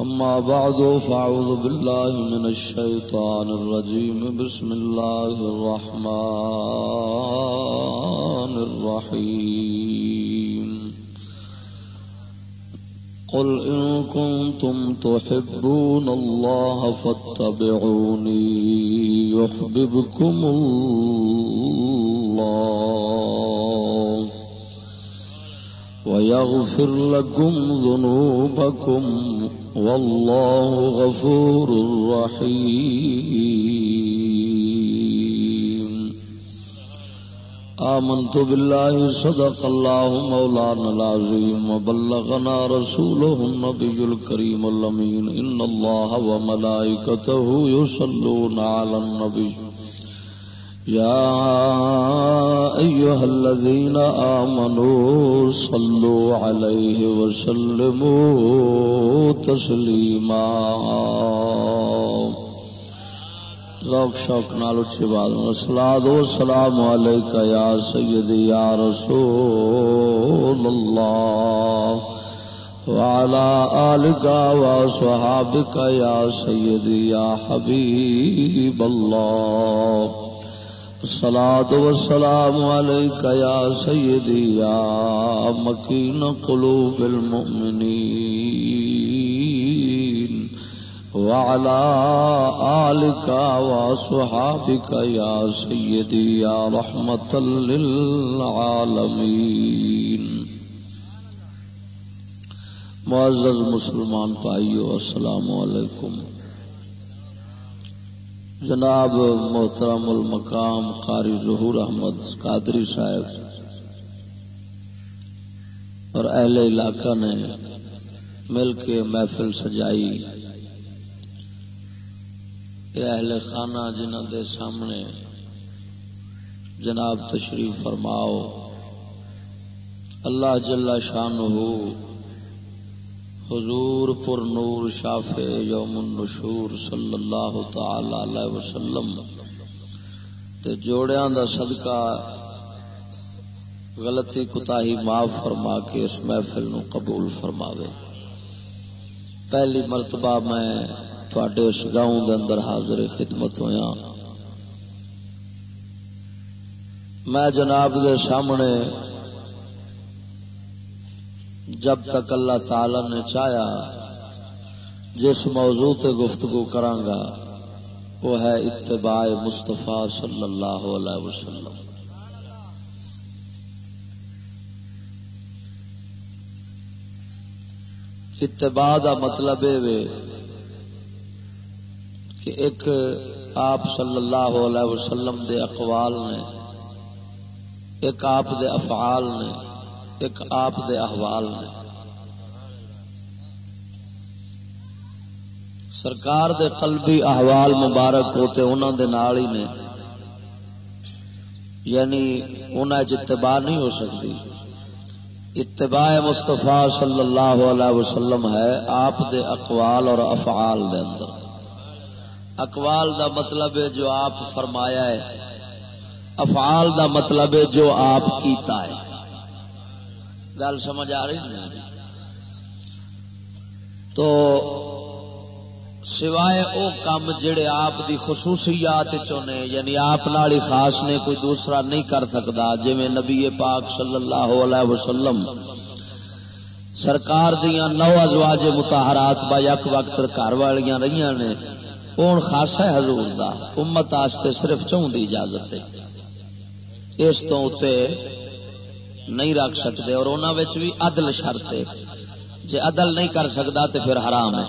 أما بعد فأعوذ بالله من الشيطان الرجيم. بسم الله الرحمن الرحيم. قل إن كنتم تحبون الله فاتبعوني يحببكم الله. ويغفر لكم ذنوبكم والله غفور رحيم آمنت بالله صدق الله مولانا العظيم وبلغنا رسوله النبي الكريم اللمين إن الله وملائكته يصلون على النبي يا أيها الذين آمنوا صلوا عليه وسلموا تسليما. ذوق شوق نال اچھی بات الصلاۃ والسلام علیک یا سیدی یا رسول اللہ وعلى آلك وصحابك يا سيدي يا حبيب الله الصلاة والسلام عليك يا سيدي، يا مكين قلوب المؤمنين. وعلى آلك وصحابك يا سيدي، يا رحمة للعالمين. معزز مسلمان پائیو السلام علیکم. جناب محترم المقام قاری ظہور احمد قادری صاحب اور اہل علاقہ نے مل کے محفل سجائی۔ اہل خانہ جنہ دے سامنے جناب تشریف فرماؤ۔ اللہ جل شان ہو حضور پر نور شاف یوم النشور صلی اللہ تعالی علیہ وسلم تے جوڑیاں دا صدقہ غلطی کتاہی معاف فرما کے اس محفل نو قبول فرماوے۔ پہلی مرتبہ میں تھوڑے اس گاؤں دے اندر حاضر خدمت ہویا۔ میں جناب دے سامنے جب تک اللہ تعالی نے چاہیا جس موضوع تے گفتگو کرانگا، وہ ہے اتباع مصطفیٰ صلی اللہ علیہ وسلم۔ اتباع دا مطلب یہ کہ ایک آپ صلی اللہ علیہ وسلم دے اقوال نے، ایک آپ دے افعال نے ایک آپ دے احوال سرکار دے قلبی احوال مبارک ہوتے انہوں دے نال ہی نے۔ یعنی انہیں اتباع نہیں ہو سکتی۔ اتباع مستفا صلی اللہ علیہ وسلم ہے آپ دے اقوال اور افعال دے اندر۔ اقوال دا مطلب ہے جو آپ فرمایا ہے۔ افعال دا مطلب ہے جو آپ کیتا ہے۔ گل سمجھ آ رہی نہیں تو سوائے او کام جڑے آپ دی خصوصیات چونے یعنی آپ نالی خاص نے، کوئی دوسرا نہیں کر سکتا جی نبی پاک صلی اللہ علیہ وسلم سرکار دیا نو ازواج متحرات با یک وقت گھر والیاں رہی نے، اون خاصا ہے حضور دا، امت آستے صرف چون دی اجازت ہے؟ اس تو اتے نہیں رکھ سکتے اور انہوں بھی عدل شرط ہے۔ جی عدل نہیں کر سکتا تو پھر حرام ہے۔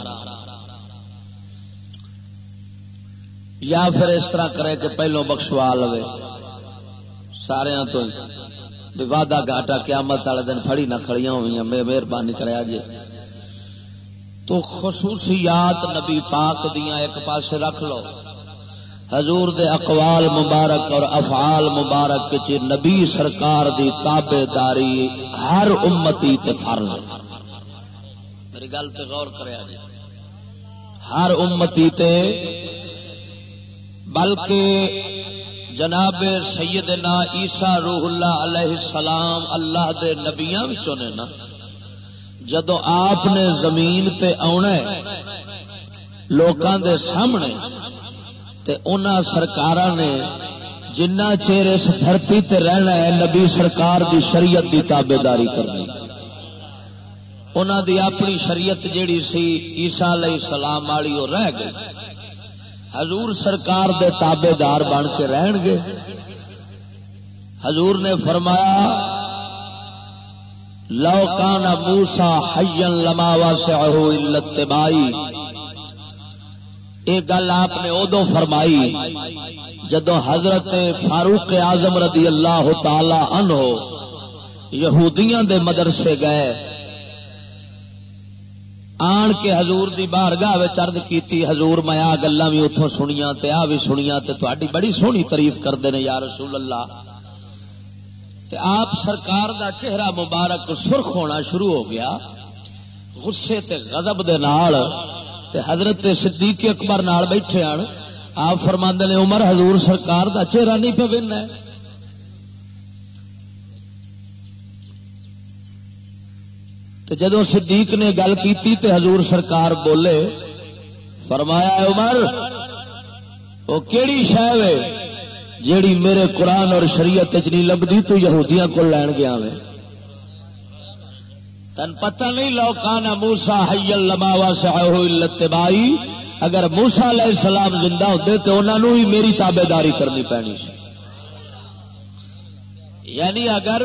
یا پھر اس طرح کرے کہ پہلو بخشوا لو سارے تو وعدہ گاٹا قیامت والے دن پھڑی نہ کھڑیاں ہوئی میں مہربانی کریا جی تو خصوصیات نبی پاک دیا ایک پاسے رکھ لو۔ حضور دے اقوال مبارک اور افعال مبارک چ نبی سرکار دی تابے داری ہر امتی تے فرض میری گل تے غور کریا جی ہر امتی تے بلکہ جناب سیدنا عیسیٰ روح اللہ علیہ السلام اللہ دے نبیاں وچوں نے نا، جدو آپ نے زمین تے آنا ہے، لوکاں دے سامنے تے انہاں سرکاراں نے جنہ چیر اس دھرتی تے رہنا ہے، نبی سرکار دی شریعت دی تابے داری کرنی۔ انہاں دی اپنی شریعت جیڑی سی، عیسیٰ علیہ السلام والی وہ رہ گئی۔ حضور سرکار دے تابے دار بن کے رہن گے۔ حضور نے فرمایا، لو کان موسا حین لما سے التبائی یہ گل آپ نے ادو فرمائی، جدو حضرت فاروق اعظم رضی اللہ تعالی عنہ یہودیاں دے مدرسے گئے، آن کے حضور دی بارگاہ چرد کیتی، حضور میں آ گلا بھی اتوں سنیا تے آ بھی سنیا تے تہاڈی بڑی سونی تعریف کرتے ہیں یا رسول اللہ۔ تے آپ سرکار دا چہرہ مبارک سرخ ہونا شروع ہو گیا، غصے تے غضب دے نال تے حضرت صدیق اکبر نال بیٹھے آن۔ آپ فرماندے نے، عمر حضور سرکار دا چہرہ نہیں پہ بننا ہے۔ تو جدو صدیق نے گل کی تے حضور سرکار بولے، فرمایا عمر، وہ کیڑی شہ جیڑی میرے قرآن اور شریعت نہیں لبھی تو یہودیاں کو لین گیا میں تن پتہ نہیں لوکانا موسا حل لماوا سہائی اگر موسا علیہ السلام زندہ ہوتے تو انہوں ہی میری تابے داری کرنی پینی سی۔ یعنی اگر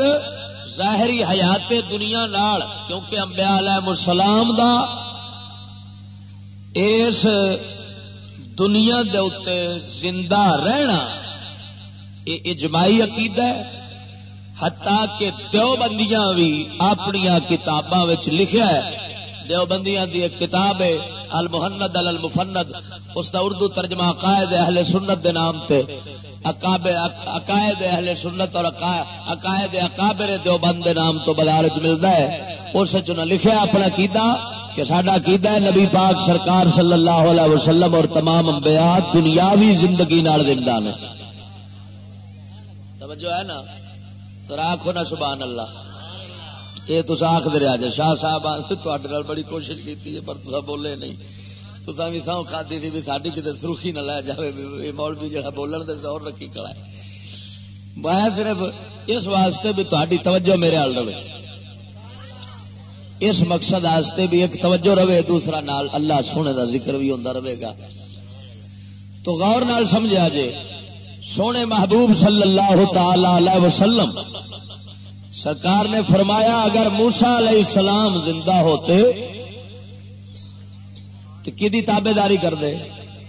ظاہری حیات دنیا نال، کیونکہ امبیا علیہ السلام دا اس دنیا دے اتے زندہ رہنا، یہ اجماعی عقیدہ ہے۔ ہتا کہ دیوبندیاں بھی اپنی کتاباں لکھیا ہے۔ دیوبندیاں دی ایک کتاب ہے، المحند المفند اس دا اردو ترجمہ عقائد اہل سنت دے نام تے۔ عقائد اہل سنت اور عقائد اکابر دیوبند دے نام تو بازار ملتا ہے۔ اس لکھیا اپنا کیدا کہ سڈا کیدا ہے، نبی پاک سرکار صلی اللہ علیہ وسلم اور تمام انبیاء دنیاوی زندگی نال زندہ نے۔ توجہ ہے نا؟ تو آخو نا سبحان اللہ۔ یہ تو آخ دے آج۔ شاہ صاحب بڑی کوشش کی پر تصا بولے نہیں۔ تو بھی سو کھدی تھی بھی ساری کتنے سرخی نہ لے جائے مولوی جہاں بولن دے زور رکھی کلا ہے۔ میں صرف اس واسطے بھی تاری توجہ میرے حال رہے۔ اس مقصد واسطے بھی ایک توجہ رہے، دوسرا نال اللہ سونے دا ذکر بھی ہوتا رہے گا۔ تو غور نال سمجھا جے۔ سونے محبوب صلی اللہ تعالی علیہ وسلم، سرکار نے فرمایا، اگر موسا علیہ السلام زندہ ہوتے، تو کی تابے داری کر دے؟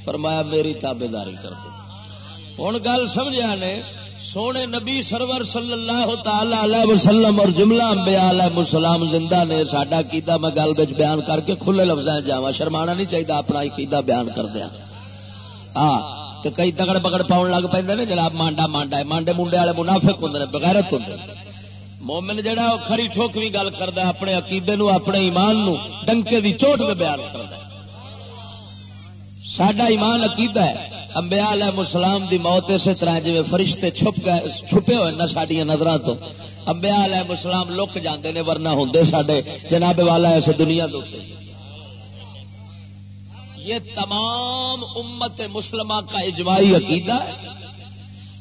فرمایا، میری تابے داری کر دے۔ ہوں گل سمجھا نے، سونے نبی سرور صلی اللہ تعالی علیہ وسلم اور جملہ امبیا علیہ السلام زندہ نے، ساڈا کیدا میں گل بچ بیان کر کے کھلے لفظ جاوا شرمانا نہیں چاہیے اپنا کیدا بیان کر دیا۔ ہاں تو کئی تگڑ بگڑ پاؤن لگ پہ نے جناب مانڈا مانڈا ہے۔ مانڈے منڈے والے منافق ہوں بغیرت ہوں مومن جہا وہ خری ٹھوکوی گل کرتا اپنے عقیدے نو، اپنے ایمان نو ڈنکے دی چوٹ میں بیان کرتا سڈا ایمان عقیدہ ہے۔ امبیا علیہ السلام دی موت اسی طرح جی فرشتے چھپ گئے، چھپے ہوئے نہ سڈیا نظر تو۔ امبیا علیہ السلام لک جاندے نے، ورنہ ہوں سڈے جناب والا اس دنیا دے یہ تمام امت مسلمہ کا اجماعی عقیدہ ہے۔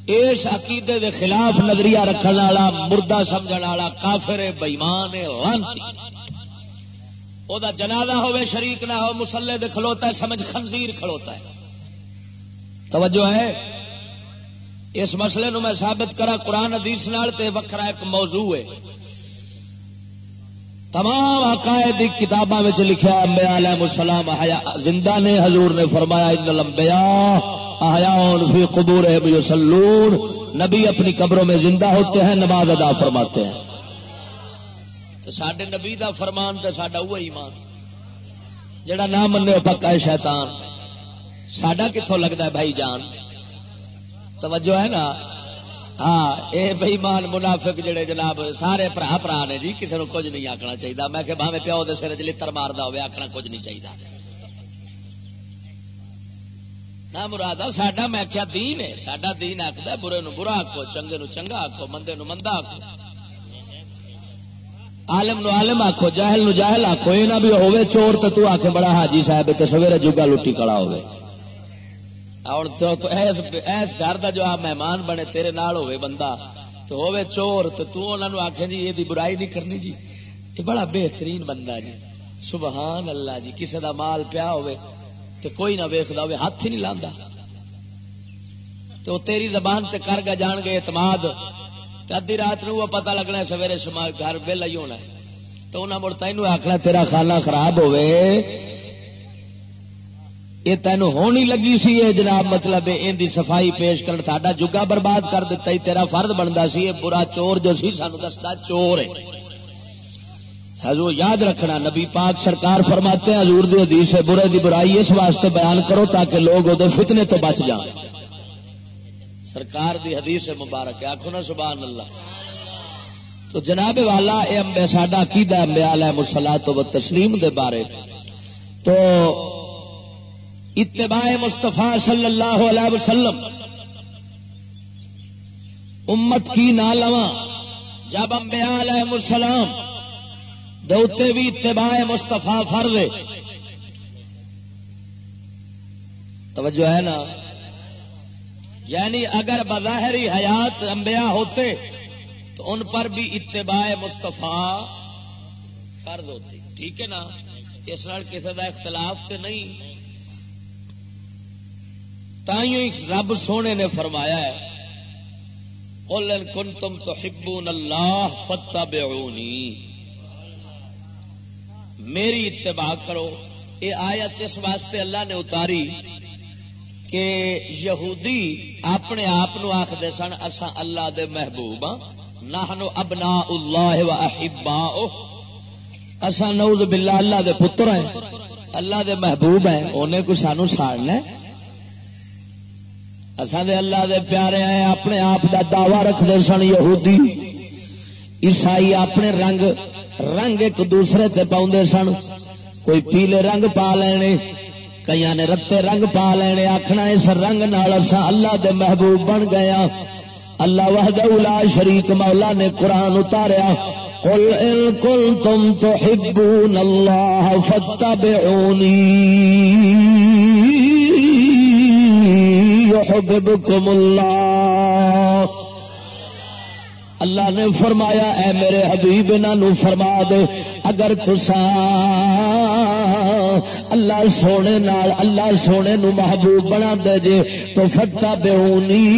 اس عقیدے دے خلاف نظریہ رکھنے والا، مردہ سمجھ والا، کافر بئیمان لانتی۔ وہ جنازہ ہوے شریک نہ ہو مسلے دے کھلوتا ہے، سمجھ خنزیر کھلوتا ہے۔ توجہ ہے؟ اس مسئلے نو میں ثابت کرا قرآن حدیث نال تے وکھرا ایک موضوع ہے۔ تمام عقائد کتاباں لکھا امبیا علیہ السلام زندہ نے، حضور نے فرمایا، ان لمبیا احیاء فی قبور یصلون۔ نبی اپنی قبروں میں زندہ ہوتے ہیں، نماز ادا فرماتے ہیں۔ تو سڈے نبی دا فرمان تو سڈا وہ ایمان۔ جڑا نہ منے پکا ہے شیطان۔ سڈا کتوں لگتا ہے بھائی جان؟ توجہ ہے نا؟ ہاں یہ بئیمان منافق جڑے جناب، سارے برا برا نے جی کسی کو کچھ نہیں آخنا چاہیے میں کہ باہیں پیو دے سر چ لڑ مارتا ہوا آخنا کچھ نہیں چاہیے نہ مراد ساڈا میں کیا دین ہے؟ ساڈا دین آخد برے نو برا آکو چنگے نو چنگا آکو مندے نو مندا آکو عالم نو عالم آکو جاہل نو جاہل آکو یہ نہ بھی ہوے، چور تو تو آکے بڑا حاجی صاحب تے سویرے جگا لٹی کڑا ہوے۔ اور تو تو ایس ایس گھر دا جو آ مہمان بنے تیرے نال ہوے بندہ، تو ہوے چور، تو تو انہاں نو آکھے جی یہ دی برائی نہیں کرنی جی۔ یہ بڑا بہترین بندہ جی۔ سبحان اللہ جی کسے دا مال پیا ہوے تے کوئی نہ ویکھدا ہوے ہاتھ ہی نہیں لاندا تو تیری زبان تے کر گا جان گے اعتماد۔ ادی رات نو وہ پتہ لگنا ہے، سویرے سما گھر بل ہی ہونا ہے۔ تو انہیں مڑ تین آخنا تیرا خانہ خراب ہوے یہ تین ہونی لگی سی یہ جناب مطلب ان دی صفائی پیش کر ساڈا جگا برباد کر دیتا ہی تیرا فرد بنتا سی یہ برا چور جو سی، سانو دستا چور ہے حضور یاد رکھنا، نبی پاک سرکار فرماتے ہیں، حضور دی حدیث ہے، برے دی برائی اس واسطے بیان کرو تاکہ لوگ وہ فتنے تو بچ جائیں سرکار دی حدیث مبارک ہے آخو نا سبحان اللہ۔ تو جناب والا یہ امبے، ساڈا کیدا امبیال ہے مسلا تو تسلیم دے بارے۔ تو اتباع مستفا صلی اللہ علیہ وسلم امت کی نہ لواں جب امبیا علیہ السلام دوتے بھی اتباع مستفا فرض توجہ ہے نا؟ یعنی اگر بظاہری حیات انبیاء ہوتے تو ان پر بھی اتباع مستفا فرض ہوتی۔ ٹھیک ہے نا؟ اس نال کسی کا اختلاف تو نہیں۔ رب سونے نے فرمایا ہے کن تم تو ہبون اللہ فتح میری اتباع کرو۔ یہ آیت اس واسطے اللہ نے اتاری کہ یہودی اپنے آپ آخر سن اصا اللہ دے محبوب ہاں۔ نہ ابنا اللہ و احبا اصا نوز باللہ اللہ دے پتر ہیں۔ اللہ دے محبوب ہیں۔ انہیں کوئی سانو ساڑنا اصا دے اللہ دے پیارے ہیں اپنے آپ دا دعوی رکھتے سن یہودی۔ عیسائی اپنے رنگ رنگ ایک دوسرے تے پاؤں سن۔ کوئی پیلے رنگ پا لینے کئی نے رتے رنگ پا لینے آخنا اس رنگ نال اللہ دے محبوب بن گیا ہاں۔ اللہ وحد لا شریک مولا نے قرآن اتاریا۔ قل ان کنتم تحبون اللہ فتبعونی يحببكم اللہ اللہ نے فرمایا، اے میرے حبیب انہوں فرما دے، اگر تسا اللہ سونے نال، اللہ سونے نو محبوب بنا دے جے، تو فتح بےونی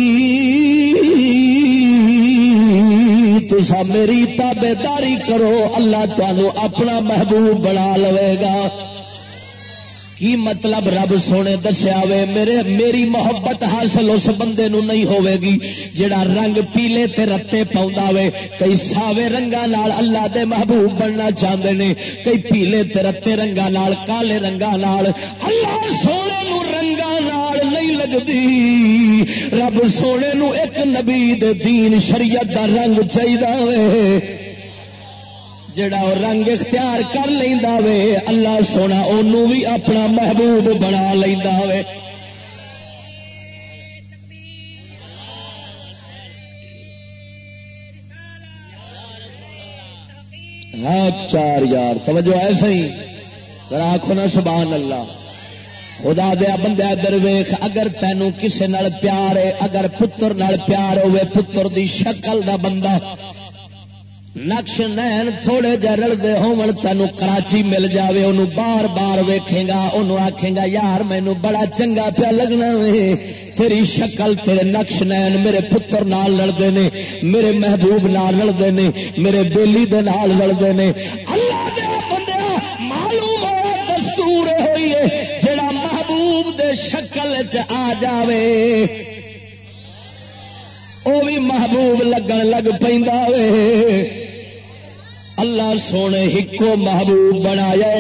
تسا میری تابے داری کرو، اللہ تمہوں اپنا محبوب بنا لوے گا۔ کی مطلب رب سونے دسیا وے، میرے، میری محبت حاصل اس بندے نو نہیں ہوے گی جڑا رنگ پیلے تے رتے پاؤں وے۔ کئی ساوے رنگا نال اللہ دے محبوب بننا چاہتے نے، کئی پیلے تے رتے رنگا نال، کالے رنگا نال۔ اللہ سونے نو رنگا نال نہیں لگتی رب سونے نو ایک نبی دے دین شریعت دا رنگ چاہیے جڑا رنگ اختیار کر لینا وے، اللہ سونا انہوں بھی اپنا محبوب بنا لینا وے۔ ہاں، چار یار، توجہ ایسا ہی ذرا آخو نا سبحان اللہ۔ خدا دیا بندہ درویخ اگر تینوں کسے نال پیار ہے، اگر پتر نال پیار ہوئے، پتر دی شکل دا بندہ نقش نین تھوڑے جہ رلتے ہون تین کراچی مل جاوے انہوں بار بار ویکھے گا انہوں آکھے گا یار مینو بڑا چنگا پیا لگنا وے، تیری شکل، تیرے نقش نین میرے پتر نال لڑتے نے، میرے محبوب نال لڑتے نے، میرے بیلی دے نال لڑتے نے۔ اللہ دے بندیا معلوم ہو دستور ہوئی ہے، جڑا محبوب دے شکل چ آ جاوے۔ وہ بھی محبوب لگن لگ پہ اللہ سونے ہکو محبوب بنایا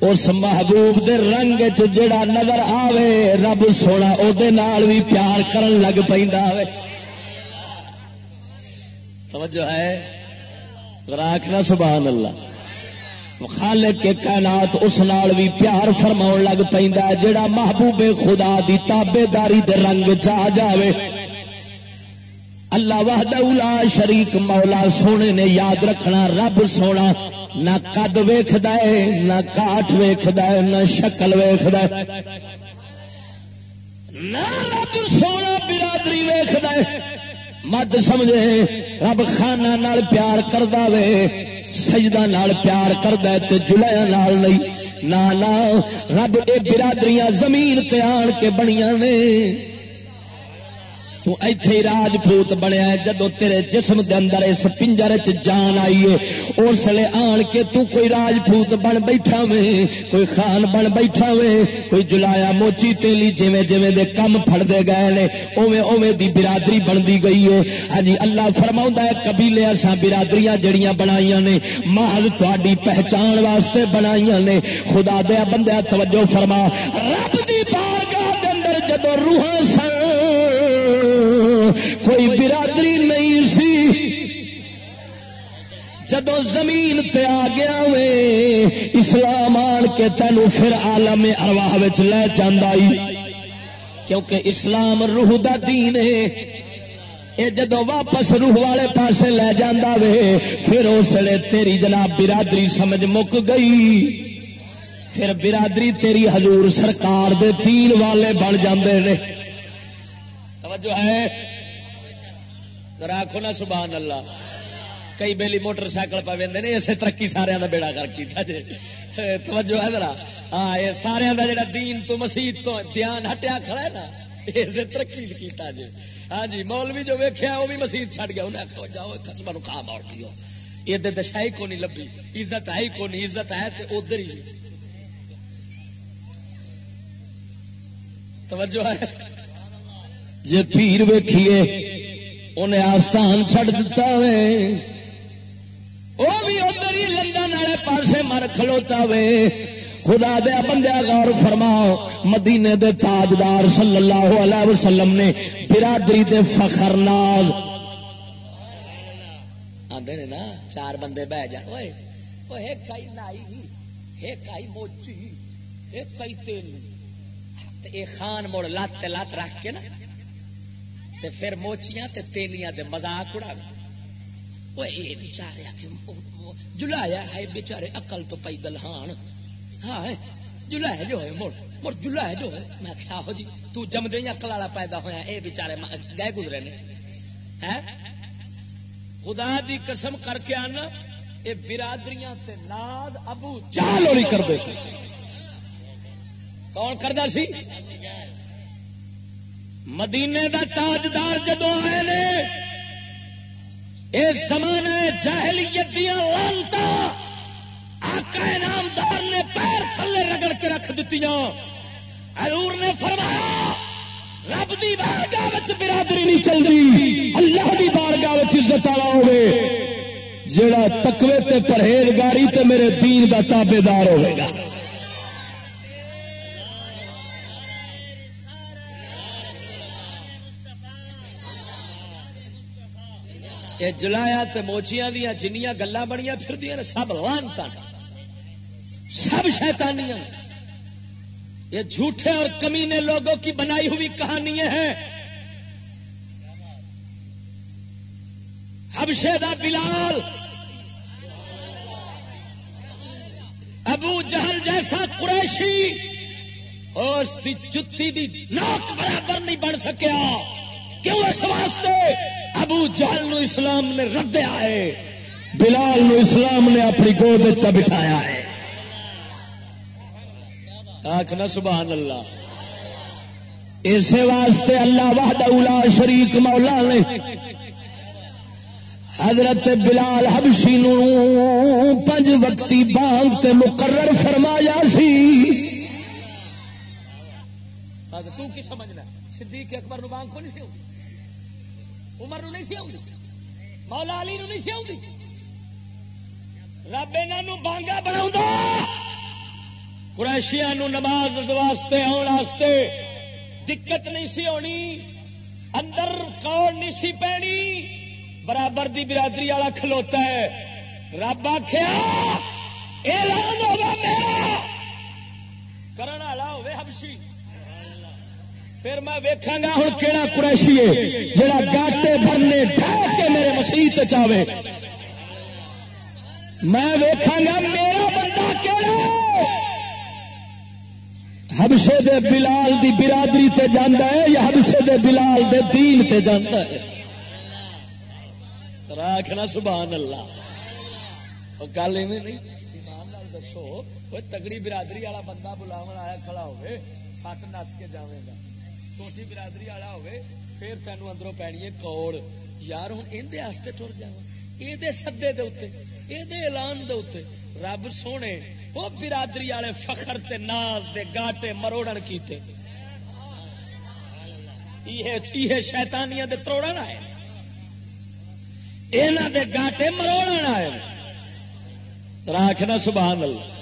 اس محبوب دے رنگ جڑا نظر آوے، رب سونا او دے نال بھی پیار کرن لگ پہ توجہ ہے؟ راکھنا سبحان اللہ۔ خالے کے کائنات اس نال بھی پیار فرما لگ پہ جڑا محبوب خدا دی تابے داری دے رنگ چ جاوے۔ اللہ وحدہ اولا شریک مولا سونے نے یاد رکھنا، رب سونا، نہ قد ویخد نہ کاٹ ویخد نہ شکل ویخد نہ رب سونا برادری ویخد مت سمجھے، رب خانہ نال پیار کردا وے، سجدہ نال پیار کردا تے جلایا نال نہیں۔ نہ، رب اے برادریاں زمین تے آن کے بنیاں نے۔ تو ایتھے راجپوت بنیا جدو تیرے جسم دے اندر اس پنجر چ جان آئی ہے اس لیے آن کے تو کوئی راجپوت بن بیٹھا وے، کوئی خان بن بیٹھا وے، کوئی جلایا موچی تیلی جویں جویں دے کم پھڑدے گئے نے، اوویں اوویں دی برادری بندی گئی ہے۔ ہاں جی اللہ فرماوندا ہے قبیلے اساں برادریاں جڑیاں بنائیاں نے محض تہاڈی پہچان واسطے بنائیاں نے۔ خدا دے بندے، توجہ فرما، رب دی بارگاہ دے اندر جدو روحاں سن کوئی برادری نہیں سی۔ جدو زمین تے آ گیا وے، اسلام آن کے تینوں پھر آلم ارواہ لے جانا کیونکہ اسلام روح دا دین ہے۔ اے جدو واپس روح والے پاسے لے جانا وے، پھر اس لیے تیری جناب برادری سمجھ مک گئی۔ پھر برادری تیری حضور سرکار دے تین والے بن جاندے نے۔ توجہ ہے؟ ذرا آخو نا سبحان اللہ، کئی بیلی موٹر سائیکل پہ وے اسے ترقی سارا کا بیڑا کر کیتا جی توجہ ہے ذرا۔ ہاں یہ سارا کا جڑا دین تو مسیح تو دھیان ہٹیا کھڑا ہے نا، اسے ترقی کیتا جی ہاں جی مولوی جو ویکیا وہ بھی مسیح چھڑ گیا۔ انہیں آخو جاؤ خسما نو کھا مار پیو۔ یہ دشا ہی کو نہیں لبھی، عزت ہے ہی کو نہیں، عزت ہے تو ادھر ہی۔ توجہ ہے۔ جی پیر ویکھیے انہیں آستان چڑ دتا وے وہ بھی ادھر ہی لندن والے پاسے مر کھلوتا وے خدا دیا بندیا غور فرماؤ، مدینے دے تاجدار صلی اللہ علیہ وسلم نے برادری دے فخر ناز۔ آدھے نا، چار بندے بہ جان۔ وہ ایک کئی نائی، ایک کئی موچی، ایک کئی تیل ایک خان مڑ لات لات رکھ کے نا تے پھر موچیاں تے تیلیاں دے مزاق اڑا وہ اے بیچارے آکھے جلایا ہے بیچارے عقل تو پی دلہان۔ ہاں جلایا جو ہے، مڑ مڑ، جلایا جو ہے۔ میں کیا ہو جی تو جم دے عقل والا پیدا ہویا، اے بیچارے گئے گزرے نے۔ ہیں خدا دی قسم کر کے آنا، اے برادریاں تے ناز ابو جال ہوئی کر دے۔ کون کردا سی؟ مدینے دا تاجدار جدو آئے نے، اس زمانے جاہلیت دیا لانتا، آقا انعامدار نے پیر تھلے رگڑ کے رکھ دیتی حضور نے فرمایا، رب دی بارگاہ وچ برادری نہیں چلتی اللہ دی بارگاہ وچ عزت والا ہوے جڑا تقوی تے پرہیزگاری تے میرے دین دا تابے دار ہوے گا۔ یہ جلایا تے موچیاں دیا جنیاں گلا بنیا پھر دیا سب لانتا سب شیطانیاں۔ یہ جھوٹے اور کمینے لوگوں کی بنائی ہوئی کہانی ہے حبشے دا بلال۔ ابو جہل جیسا قریشی، اس کی جتی دی نوک برابر نہیں بن سکیا۔ کیوں اس واسطے؟ ابو جہل نو اسلام نے ردیا ہے، بلال نو اسلام نے اپنی گود چ بٹھایا ہے۔ آخنا سبحان اللہ۔ اسی واسطے اللہ وحد اولا شریک مولا نے حضرت بلال حبشی نو پنج وقتی بانگ تے مقرر فرمایا سی۔ تو کی سمجھنا صدیق اکبر نو بانگ کو نہیں سی عمر نو نہیں سی آؤں مولا علی نو نہیں سی آؤں رب انہوں بانگا بنا قریشیا نماز واسطے آن واسطے دقت نہیں سی ہونی، اندر کوڑ نہیں سی پینی برابر دی برادری والا کھلوتا ہے۔ رب آخیا اعلان ہوگا میرا۔ کرن والا ہوے حبشی۔ پھر میں ویکھاں گا ہوں کہڑا قریشی ہے جڑا گاٹے بھرنے ڈھا کے میرے مسیح چاہے میں ویکھاں گا میرا بندہ کہڑا حبشے دے بلال دی برادری تے جاندا ہے یا حبشے دے بلال دے دین تے جاندا ہے؟ راکھنا سبحان اللہ گل ایویں نہیں۔ ایمان نال دسو وہ تگڑی برادری والا بندہ بلاون آیا کھڑا ہوئے ہٹ نس کے جاوے گا۔ چھوٹی برادری والا ہوئے پھر تینوں اندروں پینی ہے کوڑ یار ہوں اندر ٹر جا یہ سدے دے یہ اعلان دے رب سونے وہ برادری والے فخر تے ناز دے گاٹے مروڑن کیتے یہ شیطانیاں دے تروڑن آئے یہاں دے گاٹے مروڑن آئے راکھنا سبحان اللہ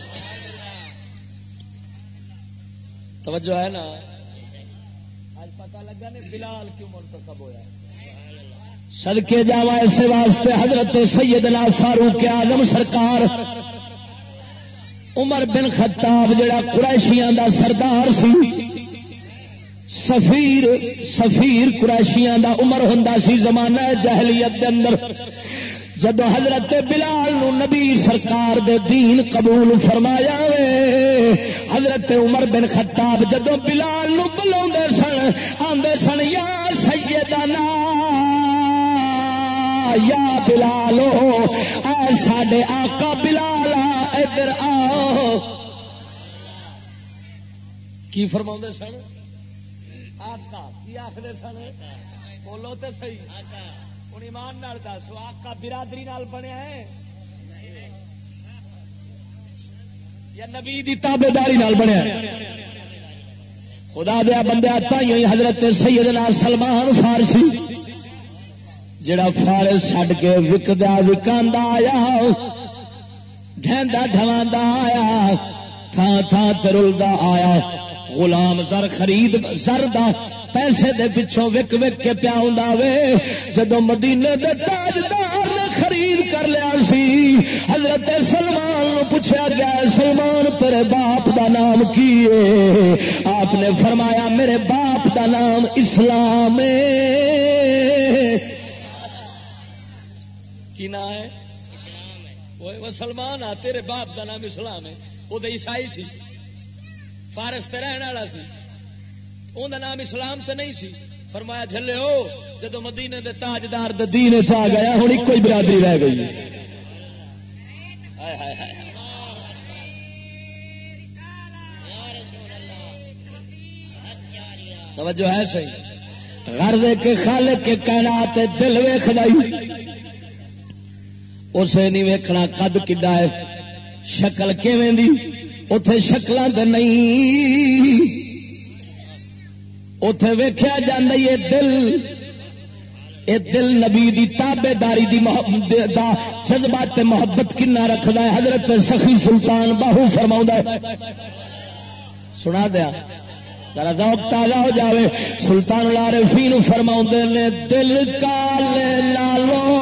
توجہ ہے نا آج پتا لگا نہیں بلال کیوں مرتکب ہوا سدکے جاوا اس واسطے حضرت سیدنا فاروق آدم سرکار عمر بن خطاب جڑا قریشیاں دا سردار سی۔ سفیر سفیر قریشیاں دا عمر ہوں سی زمانہ جہلیت دے اندر۔ جب حضرت بلال نو نبی سرکار دے دین قبول فرمایا وے، حضرت عمر بن خطاب جدو بلال نو بلا سن آدھے سن، یا سیدنا، یا بلالو، اے ساڈے آقا بلال، ادھر آؤ۔ کی فرما سن؟ آقا، کی آخر سن؟ بولو تو سی ہوں ایمان نال دس آقا برادری نال بنیا ہے یا نبی دی تابے داری نال بنیا خدا دیا بندہ تھی حضرت سیدنا سلمان فارسی جڑا فارس چھڈ کے وکدا وکاندا آیا ڈھیندا ڈھواندا آیا تھان تھان ترلدا آیا غلام زر خرید زر دا پیسے دے پچھوں وک وک کے پیا ہوں وے۔ جدو مدینے دے تاجدار نے خرید کر لیا سی، حضرت سلمان پوچھا گیا، سلمان تیرے باپ دا نام کی ہے؟ آپ نے فرمایا، میرے باپ دا نام اسلام کی نا ہے؟ وہ سلمان آ، تیرے باپ دا نام اسلام ہے۔ وہ تو عیسائی سی۔ فارس تے رہن والا سی۔ اون دا نام اسلام تے نہیں سی۔ فرمایا، جھلے ہو، جدو مدینے دے تاجدار دے دین چ گیا ہوں ایک برادری رہ گئی۔ توجہ ہے صحیح۔ گھر دے کے خالق کے کائنات دل وے خدائی اسے نہیں ویکھنا قد کڈا ہے، شکل کیویں دی۔ اتے شکل نہیں۔ اتے ویخیا جانا یہ دل، اے دل نبی دی تابے داری دی دا جذبات محبت کنا رکھدا ہے۔ حضرت سخی سلطان باہو فرما سنا دیا، ذرا ذوق تازہ ہو جاوے۔ سلطان العارفین فرما نے، دل کال لالو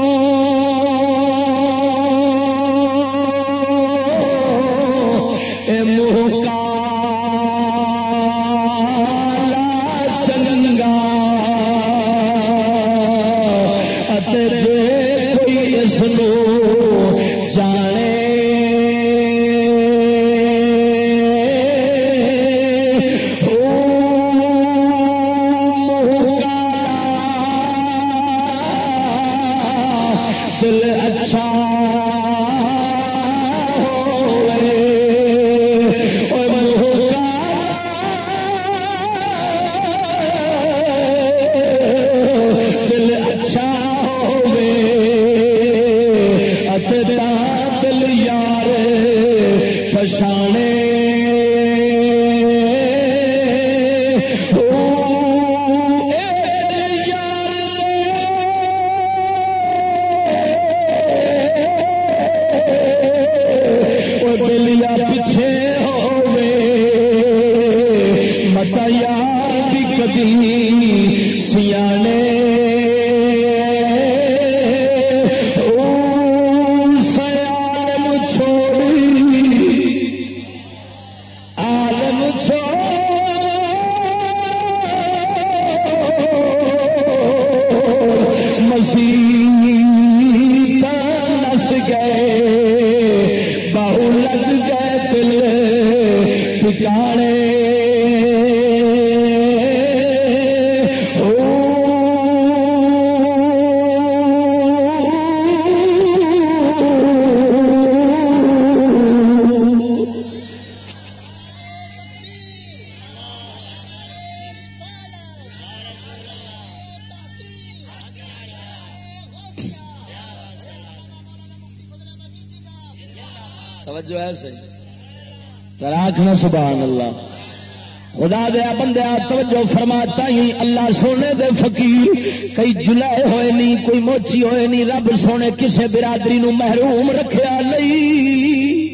کئی جلائے ہوئے نہیں، کوئی موچی ہوئے نہیں، رب سونے کسے برادری نو محروم رکھیا نہیں۔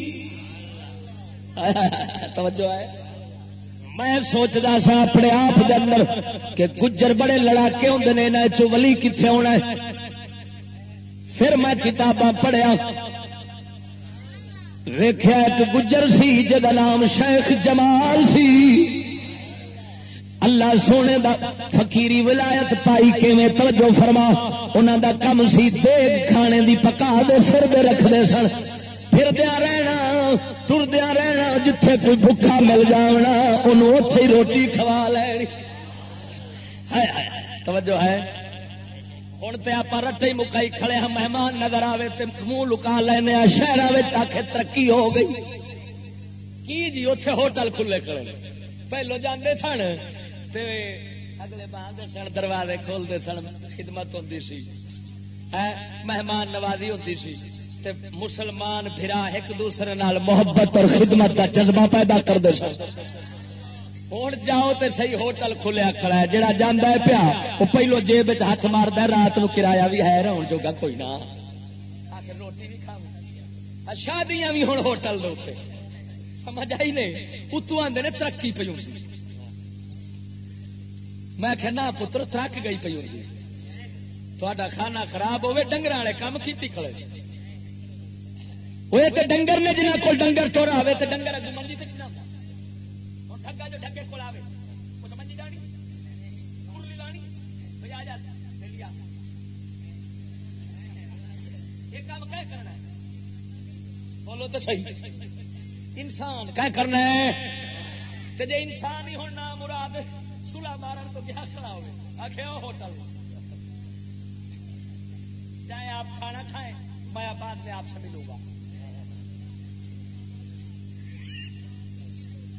توجہ ہے۔ میں سوچتا سا اپنے آپ دے اندر کہ گجر بڑے لڑاکے ہوں نے نہ چو ولی کتنے ہونا ہے؟ پھر میں کتاباں پڑھیا۔ ویخیا ایک گجر سی جا نام شیخ جمال سی۔ اللہ سونے دا فقیری ولایت پائی کیویں توجہ فرما انہاں دا کم سی دیگ کھانے دی پکا دے سر دے رکھدے سن۔ پھردیا رہنا ٹردیا رہنا جتھے کوئی بھوکا مل جانا انہوں اتے ہی روٹی کھوا لینی۔ ہائے ہائے، توجہ ہے۔ ہوں تو آپ رٹے مکائی کھڑے ہاں مہمان نظر آئے تو منہ لکا لینا شہر تاکہ ترقی ہو گئی۔ کی جی اتے ہوٹل کھلے کھڑے۔ پہلو جانے سن تے اگلے باندھ سن دروازے کھولتے سن، خدمت ہوتی سی۔ مہمان نوازی ہوتی سی۔ تے مسلمان بھرا ایک دوسرے نال محبت اور خدمت کا جذبہ پیدا کرتے سن۔ ہوں جاؤ تے صحیح ہوٹل کھلیا کھڑا ہے۔ جڑا جانا ہے پیا وہ پہلو جیب ہاتھ مارد رات نو کرایہ بھی ہے، رہن جوگا کوئی نہ۔ روٹی بھی کھا شادیاں بھی ہوں ہوٹل سمجھ آئی نہیں؟ اتو آدھے نے ترقی پی ہوں میں کہنا پتر، ترک گئی پی ہوں تا کھانا خراب ہوے ڈنگر والے کام کی کھڑے جی۔ وہ تو ڈنگر نے جنہ کو ڈنگر ٹورا ہوے تو ڈنگر منجی تے جنہ ٹھگا جو سمجھ نہیں جانی؟ لانی؟ جا۔ لیا۔ یہ کام کیا کرنا ہے۔ بولو تو صحیح۔ انسان کیا کرنا ہے۔ تے جے انسان ہی ہونا مراد سلا مارن تو کیا کھڑا ہوئے؟ آخے وہ ہوٹل۔ چاہے آپ کھانا کھائیں، میں بعد میں آپ سے ملوں گا۔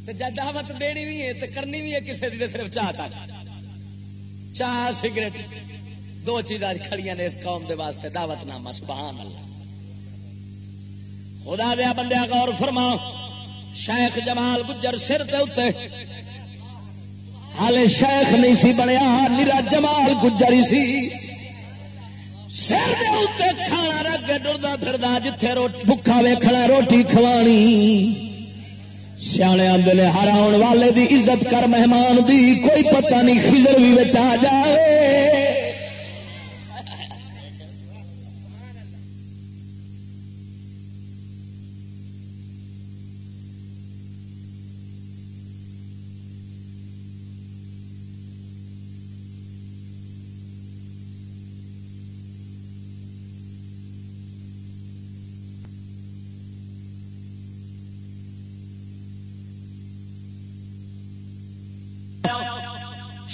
تے دعوت دینی بھی ہے تو کرنی بھی ہے کسی کی صرف چاہ تک۔ چاہ، سگریٹ۔ دو چیزاں کھڑیاں نے اس قوم دے واسطے، دعوت نامہ، سبحان اللہ۔ خدا دیا بندیا غور فرما شیخ جمال گجر سر دے اتنے ہالے شیخ نہیں سی بنیا نیرا جمال گجری سی۔ سر دے کھانا رکھ کے ڈردا پھردا، جتھے بکھا ویکھنا، روٹی کھوانی۔ سیانے آدھے ہر آن والے دی عزت کر مہمان دی، کوئی پتہ نہیں خزر بھی بچا جائے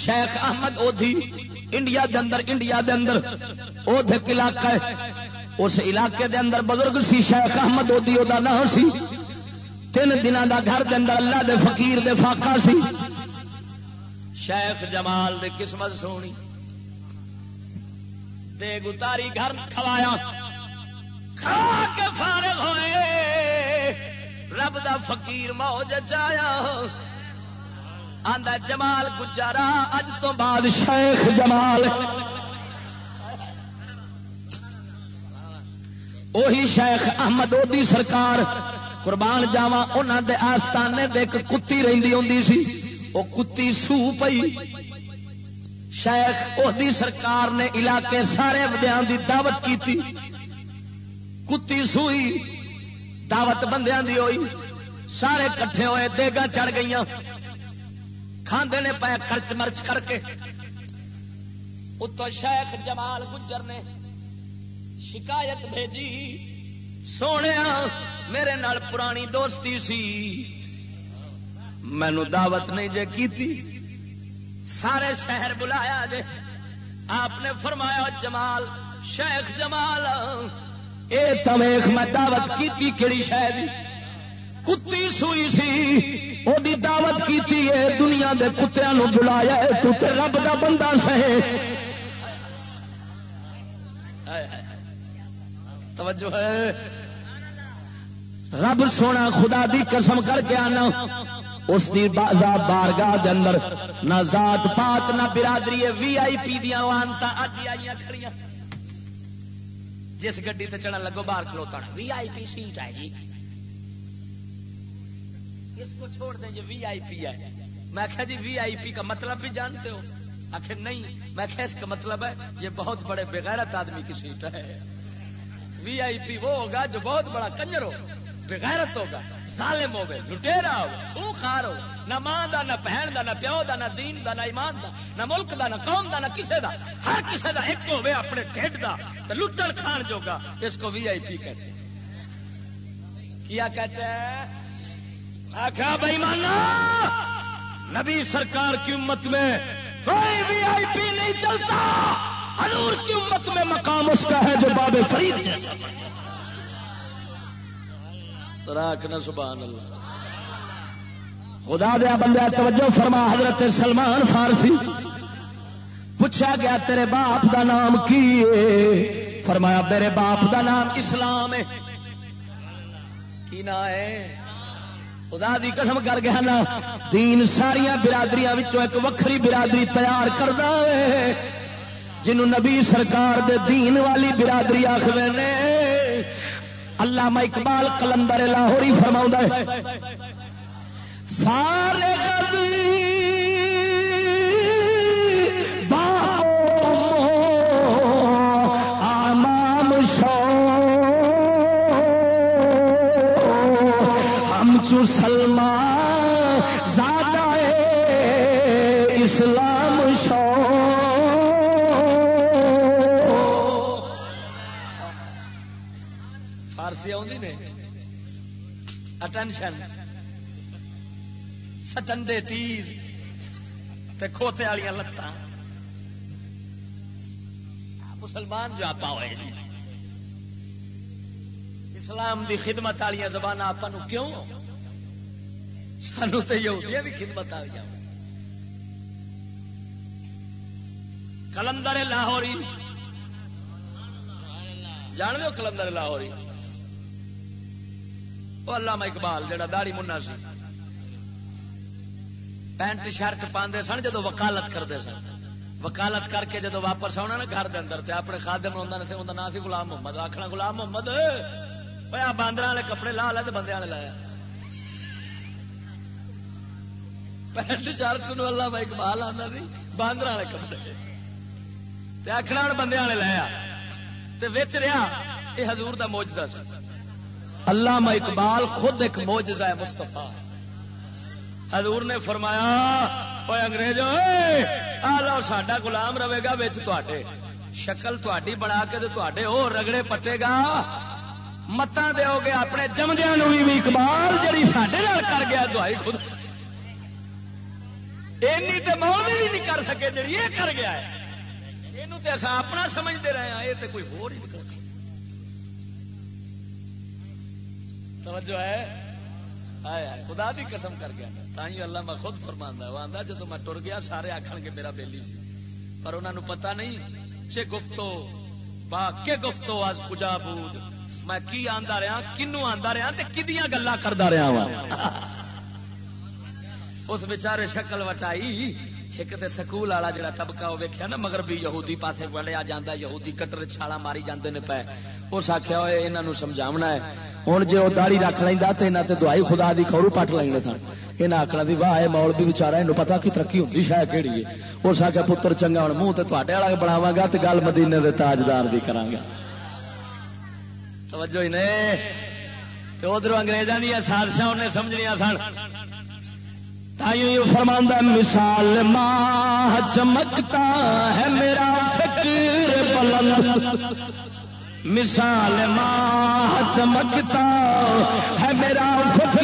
شیخ احمد اودھی انڈیا دے اندر، انڈیا دے اندر۔ اودھک علاقہ ہے، اس علاقے دے اندر بزرگ سی شیخ احمد اودھی دا نام سی۔ تین دنوں دا گھر دے اندر اللہ دے فقیر دے فاقہ سی۔ شیخ جمال دے قسمت سونی۔ دے گتاری گھر کھوایا۔ کھا کے فارغ ہوئے۔ رب دا فقیر موج چایا۔ آندا جمال گجارا، اج تو بعد شیخ جمال۔ اوہی شیخ احمد اودی سرکار۔ قربان جاوا انہاں دے آستانے دے ایک کتی رہندی ہوندی سی۔ او کتی سو پئی۔ شیخ اودی سرکار نے علاقے سارے ودیاں دی دعوت کیتی۔ کتی سوئی، دعوت بندیاں دی ہوئی۔ سارے کٹھے ہوئے دیگا چڑھ گئیاں۔ کھاندے نے پایا خرچ مرچ کر کے۔ اتو شیخ جمال گجر نے شکایت بھیجی۔ سونے، میرے نال پرانی دوستی سی۔ مینو دعوت نہیں جے کی سارے شہر بلایا جے۔ آپ نے فرمایا، جمال، شیخ جمال، اے تمیخ میں دعوت کی کہڑی شاید کتی سوئی سی وہ دعوت کی دنیا دے کتیا نو بلایا تو تے رب دا بندہ سہے۔ توجہ ہے۔ رب سونا خدا دی قسم کر کے آنا، اس دی بازا بارگاہ دے اندر، نہ ذات پات نہ برادری وی آئی پی دیا وانتا آدھی آئیاں کھڑیاں۔ جس گڈی تے چڑھن لگو، باہر کھلوتا وی آئی پی سیٹ ہے جی۔ اس کو چھوڑ دیں یہ وی آئی پی ہے۔ میں کہا جی وی آئی پی کا مطلب بھی جانتے ہو؟ آخر نہیں، میں کہا اس کا مطلب ہے، یہ بہت بڑے بغیرت آدمی کی سیٹ ہے۔ وی آئی پی وہ ہوگا جو بہت بڑا کنجر ہو، بغیرت ہوگا، ظالم ہوگا لٹےرا ہو خون خار ہو نہ ماں دا، نہ بہن دا، نہ پیو دا، نہ دین دا، نہ ایمان دا، نہ ملک دا، نہ قوم دا، نہ کسے دا، ہر کسے دا ایک ہوے اپنے ڈھڈ دا تو لٹن کھان جوگا، اس کو وی آئی پی کہتے ہیں۔ کیا کہتے ہیں؟ آخا بھائی مانا نبی سرکار کی امت میں کوئی وی آئی پی نہیں چلتا۔ حضور کی امت میں مقام اس کا ہے جو باب فرید جیسا۔ راکنا سبحان اللہ۔ خدا دیا بندہ توجہ فرما، حضرت سلمان فارسی۔ پوچھا گیا، تیرے باپ دا نام کی فرمایا، میرے باپ دا نام اسلام ہے۔ کی نا ہے؟ خدا دی قسم کر گیا نا، دین ساریا برادریاں ایک وکری برادری تیار کرتا ہے جنہوں نبی سرکار دے دین والی برادری آخر نے اللہ اقبال کلندر لاہوری فرما فارغ ہم چو سلمان زیادہ اسلام شو فارسی آدھی نے؟ اٹینشن سٹنڈے ٹیز تے کھوتے والی لتاں۔ مسلمان جو آپ ہوئے جی۔ اسلام دی خدمت والی زبان آپ کیوں؟ سانو تو یہودیاں بھی خدمت آ گیا کلندر لاہوری۔ جان دو کلندر لاہوری۔ وہ علامہ اقبال، جڑا داڑی منا سی۔ پینٹ شرٹ پاندے سن جدو وکالت کرتے سن۔ وکالت کر کے جدو واپس آنا نا گھر کے اندر اپنے خادم انہوں نام سی غلام محمد۔ آخنا غلام محمد باندر والے کپڑے لا لے تو بندے والے لایا پینٹ شرٹ اللہ بھائی اقبال آتا سی باندر والے کپڑے۔ آخنا بندے والے لایا وچ رہا یہ حضور دا موجزہ سی۔ اللہ اقبال خود ایک موجزہ ہے مستفا حضور نے فرمایا اوے انگریز آ لو، ساڈا غلام رہے گا بچ شکل تھی بنا کے تے وہ رگڑے پٹے گا۔ متا دو گے اپنے جمدیا بھی اقبال جی سڈے کر گیا، دوائی خود اینی تے مولوی بھی نہیں کر سکے جی یہ کر گیا ہے یہ تو اصا اپنا سمجھتے رہے ہیں یہ تو کوئی ہو نہیں نکل توجہ ہے خدا بھی قسم کر گیا تھی اللہ میں خود فرما وہ آتا جب میں ٹر گیا سارے آخر گے میرا بیلی سی پر انہوں نے پتا نہیں چے گفتو با کے گفتو آج پجا بود میں کی آندا رہا کنو آندا رہا تے کدیاں گلا کردا رہا وا اس بیچارے شکل وٹائی، ایک تے سکول والا جڑا طبقہ وہ ویکھیا نا مگر بھی یہودی پاسے وڑیا جاندا یہودی کٹر چھالا ماری جاندے نے پے۔ اس آخیا ہوئے انہوں سمجھاونا ہے۔ ہوں جی وہ داڑی رکھ لینا تو یہاں تے دوائی خدا دی کھورو پٹ لیں سن یہ آخنا بھی، واہ مول بھی بچارا یہ پتا کی ترقی ہوتی شاید کہڑی ہے؟ اس آخیا پتر، چنگا ہوں منہ تو تے والا بناوا گا تو گل مدینے دے تاجدار دی کرا گا۔ توجہ ہی نے۔ تو ادھر انگریزوں دیا سازشاں انہیں سمجھنیا سن تائیوں فرماندہ مثال ماہ چمکتا ہے میرا فکر بلند۔ مثال ماہ چمکتا ہے میرا فکر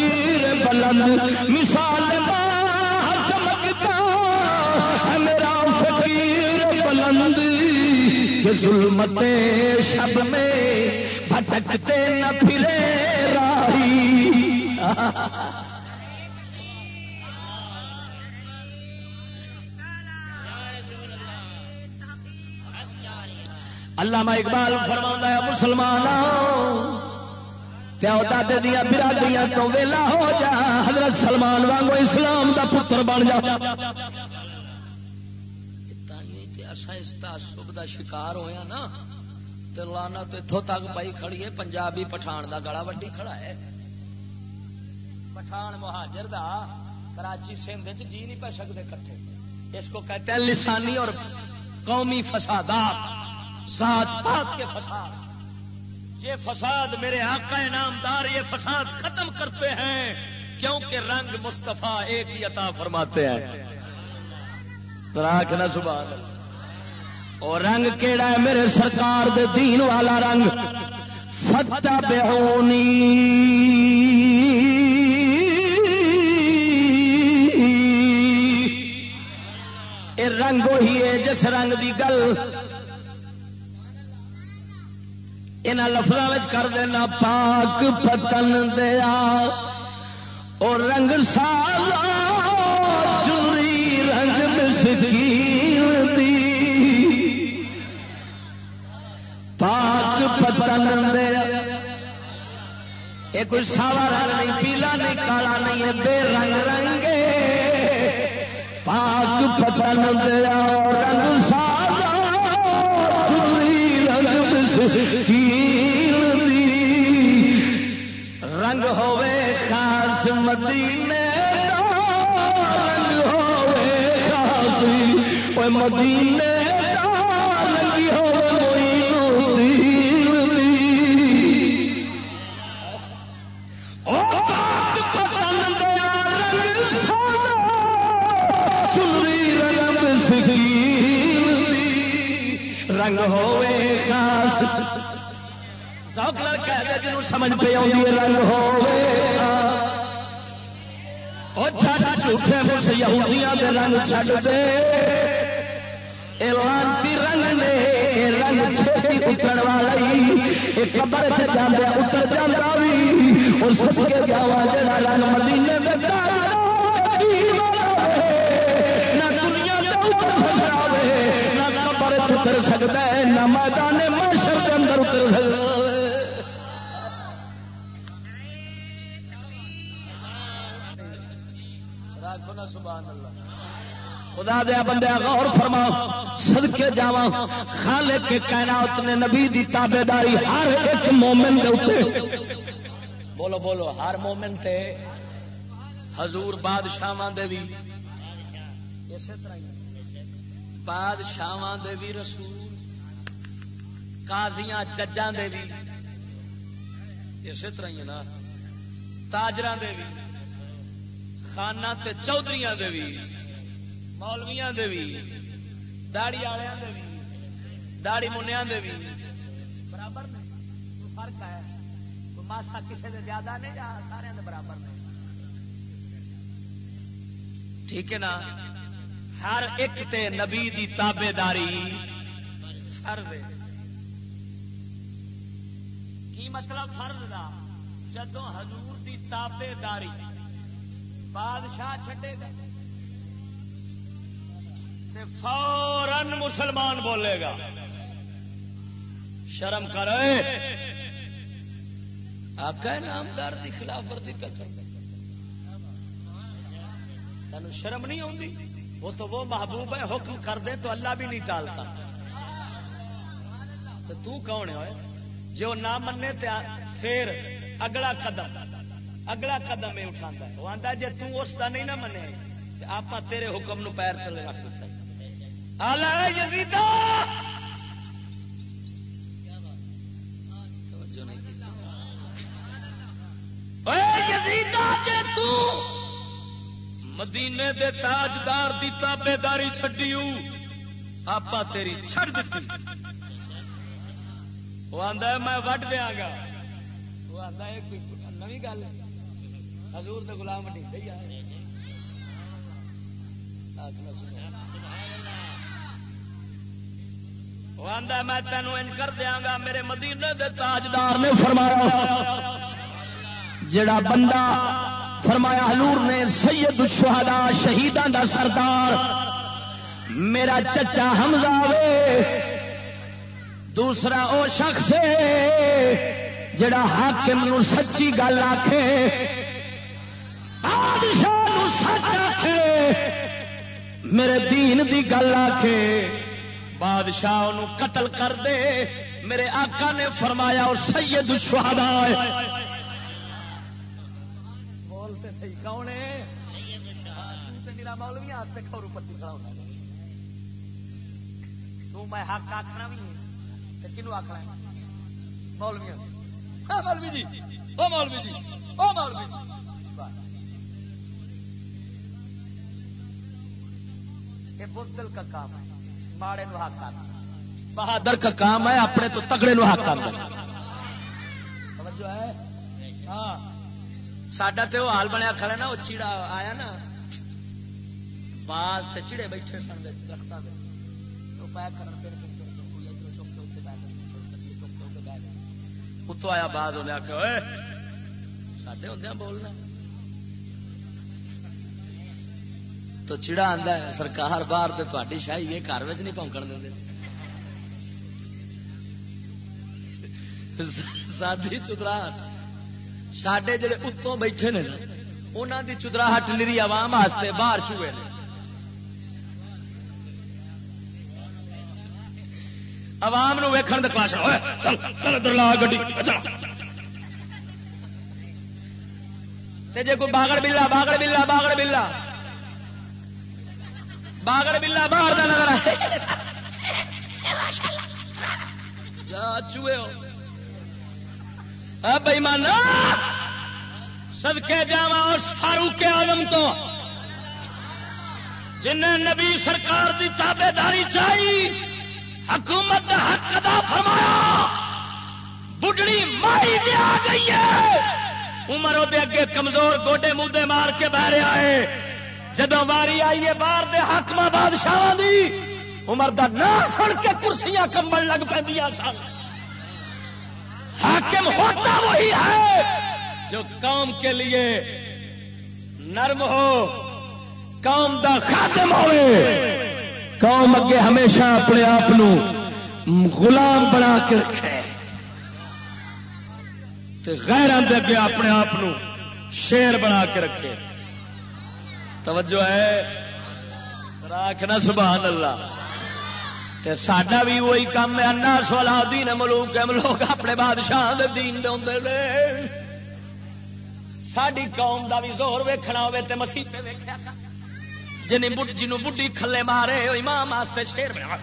بلند۔ مثال ماہ چمکتا ہے میرا فکیر بلند۔ کہ ظلمت شب میں بھٹکتے نہ پھرے راہی۔ علامہ اقبال فرما ہے مسلمان پیو دادے دیا برادریاں تو ویلا ہو جا، حضرت سلمان وانگو اسلام دا پتر بن جا۔ تعصب دا شکار ہویا نا، تے لانا تو اتوں تک پائی کھڑی ہے، پنجابی پٹھان دا گڑا وڈی کھڑا ہے۔ پٹھان مہاجر دا، کراچی سندھ جی نہیں پہ سکتے کٹھے۔ اس کو کہتے ہیں لسانی اور قومی فسادات۔ ذات پات کے فساد۔ یہ فساد میرے آقا نامدار، یہ فساد ختم کرتے ہیں کیونکہ رنگ مصطفیٰ ایک ہی عطا فرماتے ہیں۔ راک نہ سبحان اور رنگ کیڑا ہے میرے سرکار دے دین والا رنگ؟ فتح بہونی رنگ وہی ہے جس رنگ دی گل ان لفظوں کر دینا پاک پتن دیا اور رنگ سالا چوری رنگ مسکین دی پاک پتن دیا یہ کوئی ساوا رنگ نہیں پیلا نہیں کالا نہیں ہے بے رنگ رنگے پاک پتن دیا رنگ سالا چوری رنگ مسکین رنگ ہوے خاص مدینے رنگ ہوے خاص اوے مدینے رنگ ہوے سوک لڑکا ہے جنہوں سمجھ پہ آئی رنگ جھوٹے مس یہودیاں دے رنگ چھڈ دے۔ اے لانتی رنگ نے اے رنگ چھتی اتر والا اے قبر چ جاندے اتر جاندا وی۔ اور کے جاوا جڑا رنگ مدینے نہ دنیا دے نہ قبر اتر سکدا ہے نہ میدان کے اندر اتر سکدا خدا دیا بندے، غور فرما صدقے جاوا خالق کے کائنات نے نبی دی تابے داری ہر ایک مومن دے اوتے بولو بولو، ہر مومن تے حضور بادشاہ دے بھی اسی طرح بادشاہ دے بھی رسول، قاضیاں، ججاں دے بھی اسی طرح ہی نا۔ تاجراں دے بھی خانہ تے چودھریاں دے بھی مولویاں دے بھی داڑی والوں دے بھی داڑی منیا دے بھی برابر نے؟ کوئی فرق ہے؟ کوئی ماسا کسی دے زیادہ نہیں جا سارے دے برابر نے؟ ٹھیک ہے نا؟ ہر ایک تے نبی دی تابے داری فرض ہے۔ کی مطلب فرض دا؟ جدو حضور دی تابے داری بادشاہ چھٹے گا فورن مسلمان بولے گا، شرم کرے آقا نامدار دی خلاف ورزی پہ کر تین شرم نہیں آتی وہ تو وہ محبوب ہے، حکم کر دے تو اللہ بھی نہیں ٹالتا۔ تو تو کون ہے؟ جو نہ منے پھر اگلا قدم۔ اگلا قدم یہ اٹھا وہ آتا جی تس کا نہیں نہ منے آپ تیرے حکم نو پیر تھلے رکھ دیتا مدینے دے تاجدار دی تابے داری چڈی آپ تیری چھڑ دیتی۔ وہ آدھا میں وڈ دیا گا وہ آدھا یہ کوئی نوی گل ہے۔ حضور دے غلام ڈی میں تینوں ان کر دیا گا، میرے مدینے دے تاجدار نے فرمایا۔ جڑا بندہ فرمایا، حضور نے سید الشہداء شہیدان دا سردار، میرا چچا حمزہ وے۔ دوسرا او شخص جڑا حاکم نو سچی گل آکھے۔ بادشاہ سچ میرے دین دی گل آکھے، بادشاہ قتل کر دے، میرے آقا نے فرمایا اور سید الشہداء بولتے صحیح کون ہے؟ میرا مولوی آستے پتی کھڑا ہونا تو میں حق آخنا بھی کنو آخنا مولوی ہاں مولوی جی او مولوی جی او مولوی جی۔ یہ بزدل کا کام ہے ماڑے نو حق آنا بہادر کا کام ہے اپنے تو تگڑے نو حق آنا ہاں۔ ساڈا تو حال بنیا کھڑا نا وہ چیڑا آیا نا۔ باز تے چڑے بیٹھے سن درختوں میں تو کرن پھر اتو آیا باز انہیں آخیا ہوں بولنا تو چڑا آتا ہے، سرکار باہر تو تاری شاہی یہ گھر نہیں پونکن دیں سادی چدراہٹ۔ سڈے جڑے اتوں بیٹھے نے انہوں دی چدراہٹ نیری عوام واسطے باہر چوئے نے۔ عوام نو ویکھن دے کلاس ادھر لا گڈی جے کوئی باغڑ بلا باغڑ بلا باغڑ بلا۔ باغڑ بلا باہر کا نظر چوئے ہاں بھائی مان۔ سدکے جا اس فاروق آلم تو۔ جن نبی سرکار کی تابے داری چاہی، حکومت حق ادا فرمایا۔ بڑھڑی مائی جی آ گئی ہے۔ عمر وہ اگے کمزور گوڈے مودے مار کے بہرے آئے جدو واری آئی ہے باہر دے بادشاہ دی، عمر دا نہ سن کے کرسیاں کمبل لگ پہ سن۔ حاکم ہوتا وہی ہے جو قوم کے لیے نرم ہو، قوم دا خاتم ہوئے۔ قوم اگے ہمیشہ اپنے آپ غلام بنا کے رکھے۔ غیران دے اگے اپنے آپ شیر بنا کے رکھے۔ توجہ ہے؟ راکھنا سبحان اللہ۔ تے ساڈا بھی وہی کام ہے انا سوالا دین ملوک لوگ اپنے بادشاہ دے دین دے ہوندے نے۔ ساڈی قوم دا بھی زور ویکھنا ہوے تے مسیح پہ ویکھیا جن جنوں بڈھی کھلے مارے امام واسطے شیر بنا۔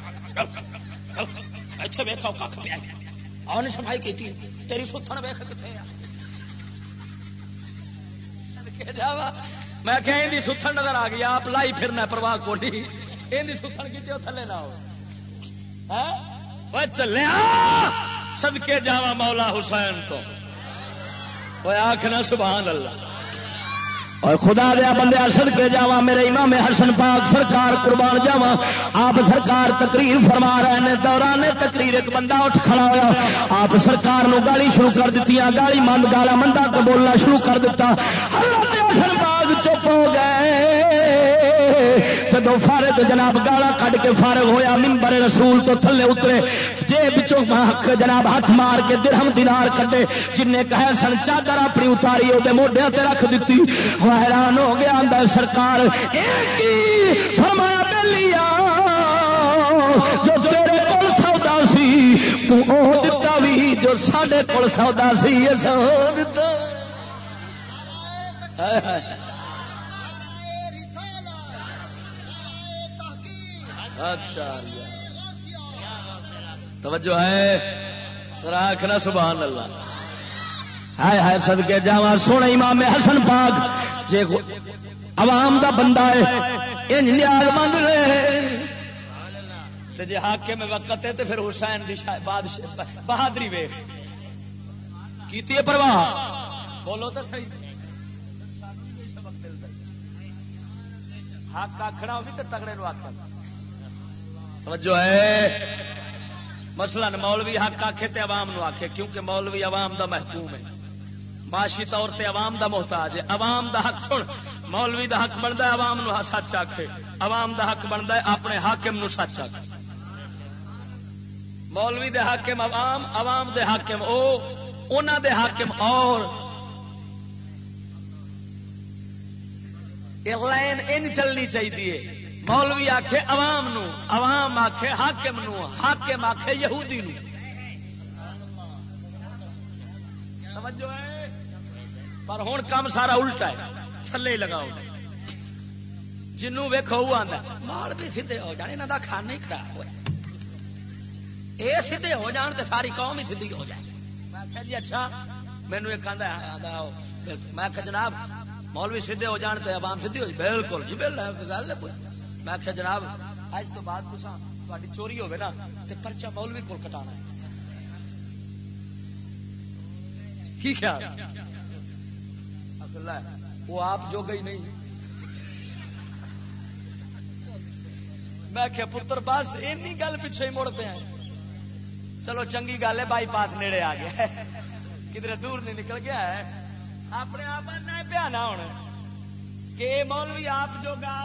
ایتھے ویکھو کھ پیا آن نے صفائی کیتی تیری ستھن ویکھ کتے آ جاوا۔ میں کہ ان ستھن نظر آ گئی، آپ لائی پھرنا پرواہ کو نہیں ان ستھن کی تھلے نہ ہو۔ ہاں؟ چلیا سدکے جا مولا حسین تو۔ آخنا سبحان اللہ۔ اور خدا دیا بندے سد کے جا میرے امام حسن پاک سرکار قربان جاوا آپ سرکار تقریر فرما رہے ہیں، دوران تقریر ایک بندہ اٹھ کھڑا ہوا آپ سرکار نو گالی شروع کر دیتی گالی مند، گالا منڈا کو بولنا شروع کر دیتا حضرت حسن جدو فارغ جناب گالا کھ کے فارغ ہویا ممبر رسول تو تھلے اترے جے جناب ہاتھ مار کے درہم دینار کھڈے جن کہ سن، چادر اپنی اتاری وہ موڈیا تے رکھ دیتی۔ حیران ہو گیا اندر سرکار فرمایا لیا جو تیرے کول سودا سی، تو او دتا بھی جو ساڈے کول سودا سی یہ سو دتا۔ اچھا، توجہ ہے؟ راکھنا سبحان اللہ۔ ہائے ہائے سد کے جا سونے امام حسن پاک، جے عوام دا بندہ ہے، انج نیاز مند رہے۔ جی ہاکے میں وقت ہے تو پھر حسین دی بادشاہ بہادری ویخ کیتی ہے پرواہ؟ بولو تو صحیح۔ حق آخنا بھی تو تگڑے نو آخر توجہ ہے۔ مثلا مولوی حق آخے تے عوام نو آخے کیونکہ مولوی عوام دا محکوم ہے۔ معاشی طور تے عوام دا محتاج ہے۔ عوام دا حق سن، مولوی دا حق بنتا ہے، عوام نو سچ آخے عوام دا حق بنتا ہے، اپنے حاکم نو سچ آخے مولوی دے حاکم عوام عوام دے حاکم او اونا دے حاکم اور۔ لائن ان چلنی چاہیے مولوی آخے عوام نو، عوام آخے حاکم نو، حاکم آخے یہودی نو۔ سمجھو ہے؟ پر ہوں کام سارا الٹا ہے، تھلے لگاؤ۔ جنوں ویکو وہ آتا مال بھی سیدھے ہو جانے یہاں کا کھانا ہی خراب ہوا یہ سیدھے ہو جان تو ساری قوم ہی سیدھی ہو جائے۔ میں جی اچھا مینو ایک آدھا میں جناب، مولوی سیدھے ہو جان تو عوام سیدھی ہو جائے۔ بالکل جی بالکل گل ہے کوئی میں آخیا، جناب، اج تو بعد تاری چوری ہوے نا تو پرچا مولوی کول کٹانا ہے. کی خیال؟ وہ آپ جو گئی نہیں۔ میں کہ پتر، بس این گل پیچھے ہی مڑ پہ چلو چنگی گل ہے بائی پاس نیڑے آ گیا کدھر دور نہیں نکل گیا ہے۔ اپنے آپ پیا نہ ہونا کہ مولوی آپ جو گا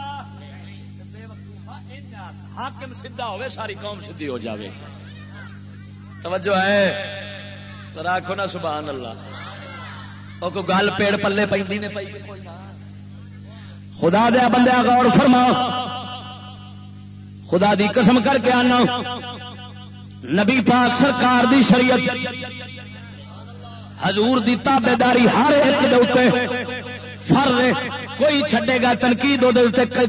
حاکم سیدھا ہوئے، ساری قوم سیدھی ہو جاوے۔ توجہ ہے؟ راکھو نا، سبحان اللہ۔ وہ کو گل پیڑ پلے پہ نے پی خدا دیا بندہ غور فرما۔ خدا دی قسم کر کے آنا۔ نبی پاک سرکار دی شریعت۔ حضور دی تابے داری ہر ایک دے فر کوئی چھڈے گا تنقید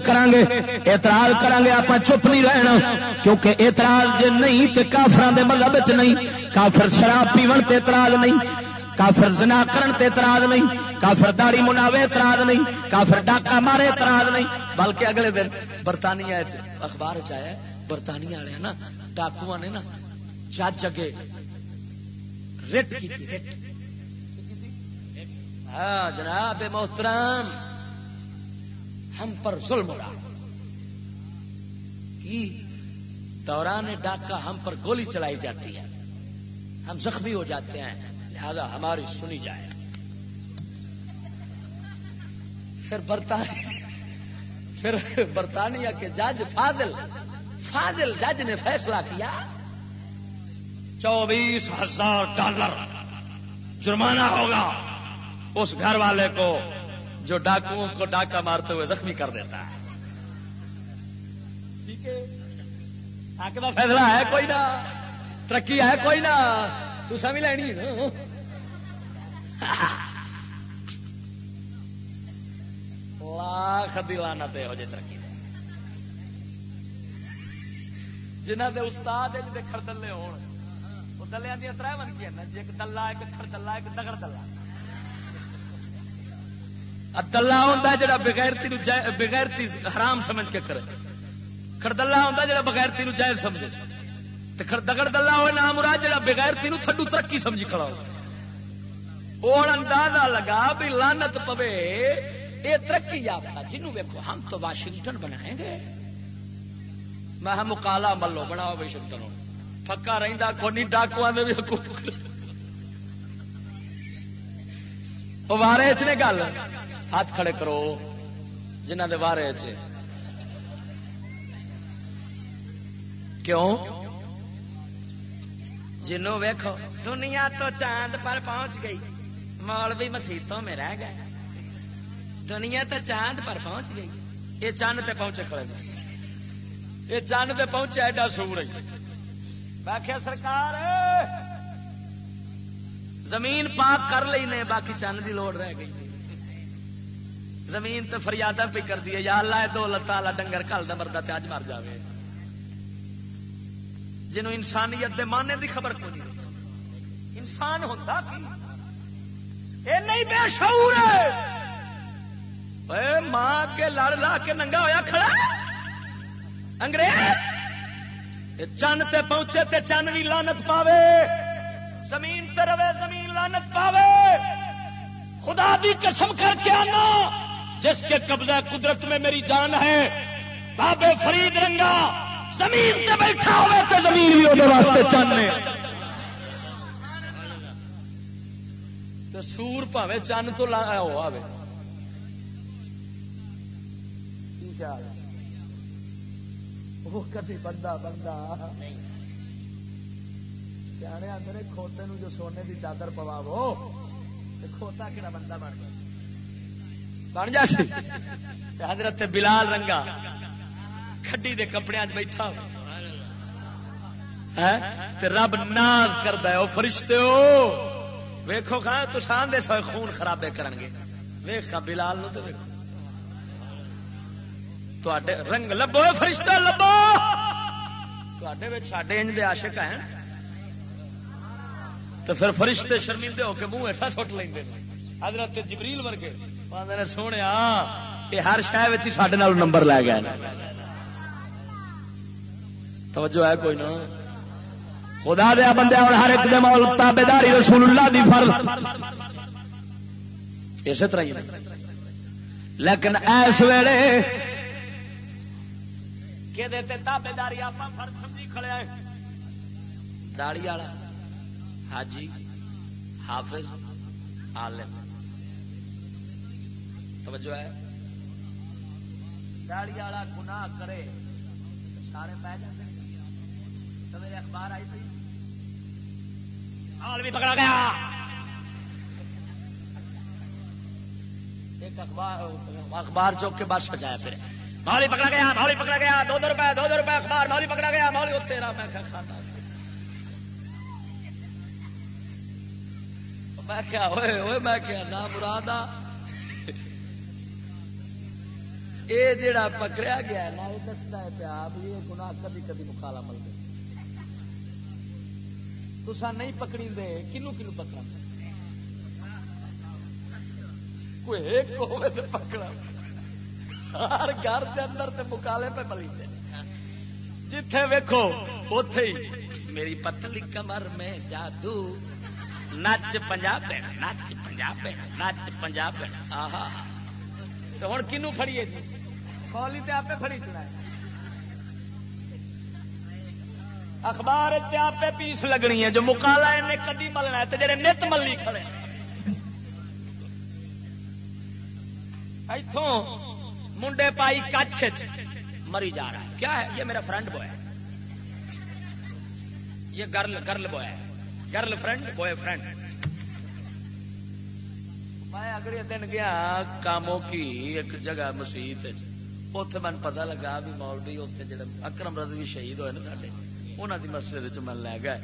کریں گے اعتراض کریں گے آپ چپ نہیں رہنا۔ کیونکہ اعتراض جے نہیں تو کافران دے مذہب چ نہیں، کافر شراب پیون تے اعتراض نہیں، کافر زنا کرن تے اعتراض نہیں، کافر داڑی مناوے اعتراض نہیں، کافر ڈاکا مارے اعتراض نہیں۔ بلکہ اگلے دن برطانیہ اخبار چایا برطانیہ والے نا ڈاکو نے نا جج اگے رٹ کی ہاں جناب محترم۔ ہم پر ظلم ہو رہا کی؟ دوران ڈاکہ ہم پر گولی چلائی جاتی ہے۔ ہم زخمی ہو جاتے ہیں۔ لہذا ہماری سنی جائے۔ پھر برطانیہ پھر برطانیہ کے جج فاضل فاضل جج نے فیصلہ کیا۔ چوبیس ہزار ڈالر جرمانہ ہوگا اس گھر والے کو۔ جو ڈاکوؤں کو ڈاکہ مارتے ہوئے زخمی کر دیتا ہے۔ ٹھیک ہے۔ فیصلہ ہے کوئی نہ۔ ترقی ہے کوئی نہ۔ تو سمجھ لینی لاکھ دلانا ہو جائے ترقی جنہ دے استاد خردلے ہون۔ وہ دلیا دیا تر بن گیا جی ایک دلہ ایک خردلہ ایک دگڑ دلہ دلہ ہوتا ہے جا بغیرتی بغیرتی حرام سمجھ کے کرے۔ خردلہ ہوتا ہے جا بغیرتی جائز سمجھے۔ دگڑ دلہ ہوئے نام مراد جا بغیرتی تھڈو ترقی سمجھی کھڑا ہو اور اندازہ لگا بھی لانت پوے یہ ترقی یافتہ جنوں ویکو ہم تو واشنگٹن بنائیں گے۔ میں ہاں مکالا ملو بناؤ واشنگٹن پکا رہتا کونی ڈاکو بھی حقوق وارے چ نے گل۔ ہاتھ کھڑے کرو جنہ دے بارے کیوں؟ جنوں ویکو دنیا تو چاند پر پہنچ گئی۔ مال بھی مسیتوں میں رہ گئے۔ دنیا تو چاند پر پہنچ گئی۔ یہ چاند پہ پہنچے کھڑے یہ چاند پہ پہنچے ایڈا سورج میں سرکار، زمین پاک کر لی نے، باقی چند کی لوڑ رہ گئی۔ زمین تو فریادہ پہ کر دی یا اللہ دو لتا ڈنگر کل دا مرد اج مر جائے جنوں انسانیت دے مانے دی خبر کو نہیں انسان ہوتا کی؟ اے نہیں بے شعور ہے۔ اے ماں کے لڑ لا کے ننگا ہویا کھڑا۔ انگریز چند تے پہنچے تے چند بھی لانت پاوے۔ زمین تے روے زمین لانت پاوے۔ خدا دی قسم کر کے آنا۔ جس کے قبضہ قدرت میں میری جان ہے بابے فرید رنگا، زمین تے بیٹھا ہوئے تے زمین بھی وہ واسطے چاہنے۔ سور پاوے چند تو لا ہو آوے۔ وہ کدی بندہ بندہ۔ سیانے آدھے کھوتے نو جو سونے دی چادر پواو کھوتا کہڑا بندہ بن گیا؟ بن جا سی۔ حضرت بلال رنگا کھڈی دے کپڑے بیٹھا ہاں؟ رب ناز کرد ہے۔ وہ فرشتے ہو۔ ویکو کھا تو سان دے سو خون خرابے کرن گے۔ ویخا بلال نو تو ویکو رنگ لبو فرشتہ لبو۔ تے انج دے عاشق ہیں۔ تو پھر فرشتے شرمندے ہو کے منہ ایسا سٹ لیں حضرت جبریل ورگے۔ نے سونے یہ ہر شہر سڈے نمبر لے گیا توجہ ہے کوئی نہ خدا دیا بندے اور ہر ایک مول تابے داری رسول اللہ دی فرض اسی طرح ہی لیکن ایس ویلے کہ تابے داری آپ فرض سمجھی کھڑے داڑی والا حاجی حافظ عالم توجہ ہے۔ داڑی والا گناہ کرے سارے پہ جاتے سویرے اخبار آئی تھی بھی پکڑا گیا۔ ایک اخبار اخبار چوک کے بعد سجایا پھر۔ مالی پکڑا گیا، مالی پکڑا گیا۔ دو دو روپئے دو دو روپئے اخبار، مالی پکڑا گیا، مالی وہ تیرا میں کھاتا میں کیا ہوئے ہوئے میں کیا نہ مراد یہ جڑا پکڑیا گیا نا یہ دستا ہے پیا بھی یہ گناہ کبھی کبھی مکالا مل گیا تسا نہیں پکڑی دے کنو کنو پکڑا کوئی ایک ہوئے تو پکڑا ہر گھر کے اندر تے مکالے پہ ملی دے جتھے ویکھو، اوتھے ہی۔ میری پتلی کمر میں جادو۔ نچ پنجاب نچ پنجاب نچ پنجاب آہا۔ تو ہوں کنو فڑیے جی۔ مولی تے آپ فڑی چڑھا اخبار تے آپ پیس لگنی ہے جو مکالا انہیں کدی ملنا ہے جڑے نت ملی کھڑے اتوں منڈے پائی کچھ مری جا رہا ہے۔ کیا ہے؟ یہ میرا فرینڈ بوائے۔ یہ girl girl boy. Girlfriend, boyfriend. میں اگلے دن گیا کاموں کی ایک جگہ مسیت اتے من پتا لگا بھی مولوی اتنے جڑے اکرم رضوی شہید ہوئے نا سارے انہوں کی مسجد من لے گیا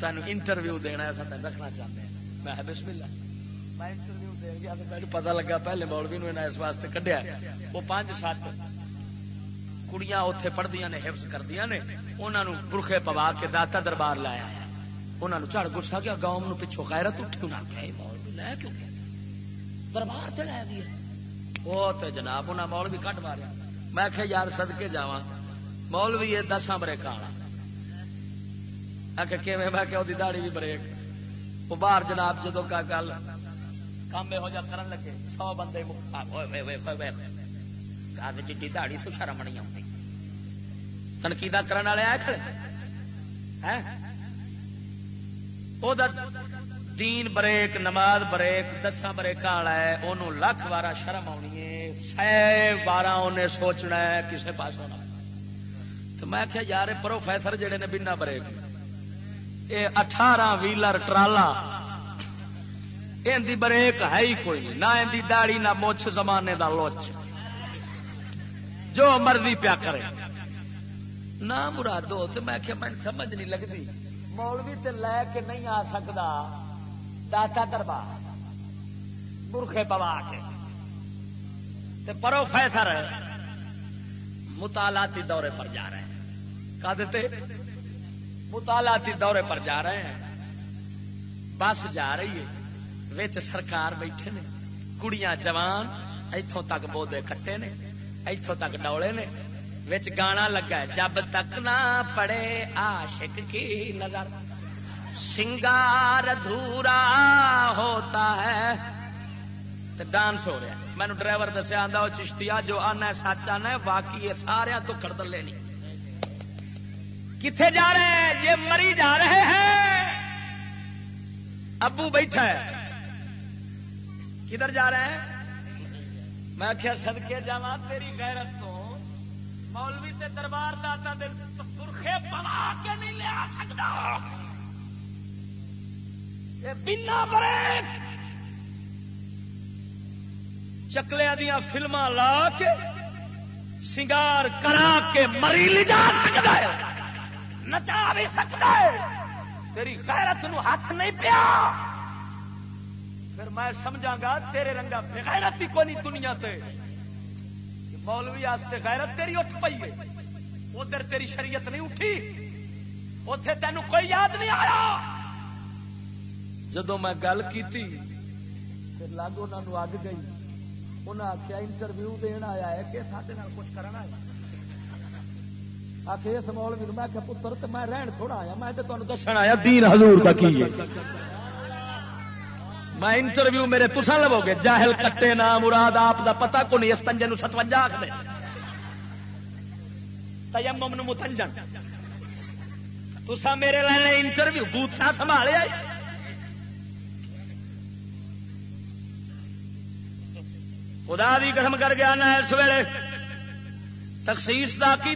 تین انٹرویو دینا ہے تین رکھنا چاہتے ہیں میں بسم اللہ میں انٹرویو دے گیا مجھے پتا لگا پہلے مولوی نے اس واسطے کڈیا وہ پانچ سات کڑیاں اتے پڑھدیا نے حفظ کردیا نے انہوں نے برخے پوا کے داتا دربار لایا انہوں نے چڑھ گسا گیا گاؤں پچھو غیرت اٹھی انہیں کہ مولوی لے کیوں دربار سے لے گیا وہ تو جناب انہیں مول بھی کٹ ماریا۔ میں کہ یار سدکے جا مول بھی یہ دساں بریک والا میں کہ دہڑی بھی بریک۔ وہ باہر جناب جدو کا گل کام یہو جہ کر لگے، سو بندے جی دہڑی سو شرم نہیں آتی تنقید کرنے والے آئے کھڑے؟ دین بریک، نماز بریک، دساں بریک والا ہے انہوں لکھ بارہ شرم آنی ہے، سہ بارہ انہیں سوچنا ہے کسی پاس ہونا تو میں کیا یار پروفیسر جڑے نے بنا بریک۔ یہ اٹھارہ ویلر ٹرالا ان بریک ہے ہی کوئی نہ ان داڑی نہ مچھ، زمانے دا لوچ۔ جو مرضی پیا کرے۔ نہ مرادو، تو میں کیا میں سمجھ نہیں لگتی مولوی تے لے کے نہیں آ سکتا داتا دربار، برخے پوا کے۔ پروفیسر مطالعاتی دورے پر جا رہے ہیں۔ کا دیتے؟ مطالعاتی دورے پر جا رہے ہیں۔ بس جا رہی ہے۔ ویچ سرکار بیٹھے نے۔ کڑیاں جوان اتوں تک بودے کٹے نے۔ اتوں تک ڈولے نے۔ گانا لگا ہے۔ جب تک نہ پڑے عاشق کی نظر۔ سنگار ادھورا ہوتا ہے۔ تو ڈانس ہو رہا ہے۔ مینو ڈرائیور دسیا آتا وہ چشتیا جو آنا سچ آنا باقی سارا تو کردل لینی کتنے جا رہے ہیں؟ یہ مری جا رہے ہیں۔ ابو بیٹھا ہے۔ کدھر جا رہے ہیں میں کیا سدکے جا تیری غیرت تو۔ مولوی تے دربار داتا دے ترخے پوا کے نہیں لیا سکتا۔ بنا برے چکلیا دیا فلما لا کے سنگار کرا کے مری لی جا سکتا ہے۔ نچا بھی سکتا ہے۔ تیری غیرت نو ہاتھ نہیں پیا۔ پھر میں سمجھا گا تیرے رنگا بغیرت ہی کو نہیں دنیا تے۔ مولوی آستے غیرت تیری اٹھ پئی ہے۔ ادھر تیری شریعت نہیں اٹھی۔ اتے تینوں کوئی یاد نہیں آیا۔ جدو میں گل کی لاگو انہوں اگ گئی۔ انہیں آخیا انٹرویو دن آیا ہے کہ سارے کچھ کرنا ہے؟ آخ اس مولوی میں آخیا پتر میں رہن تھوڑا آیا میں دسن آیا دین حضور تک ہی میں انٹرویو میرے تسا لو گے جاہل کٹے نام مراد آپ دا پتا کو نہیں اس تنجے ستوجا دے تیمم متنجن۔ تسا میرے لینے انٹرویو بوتھا سنبھالیا خدا بھی قسم کر گیا نا اس ویلے۔ تخصیص کا کی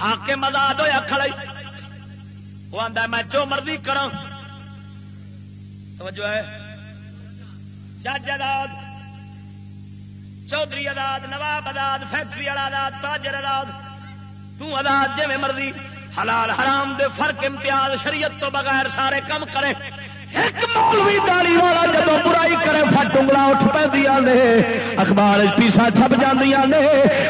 ہاکے مداد ہوا کھڑے وہ آتا میں جو مرضی کرا توجہ ہے۔ جج اداد چودھری اداد نواب اداد فیکٹری والا اداد تاجر اداد تداد جی مرضی، حلال حرام دے فرق امتیاز شریعت تو بغیر سارے کم کرے۔ ایک مولوی داڑی والا جب برائی کرے فٹ انگلا اٹھ پہ نے، اخبار پیسا چھپ جاندیاں نے۔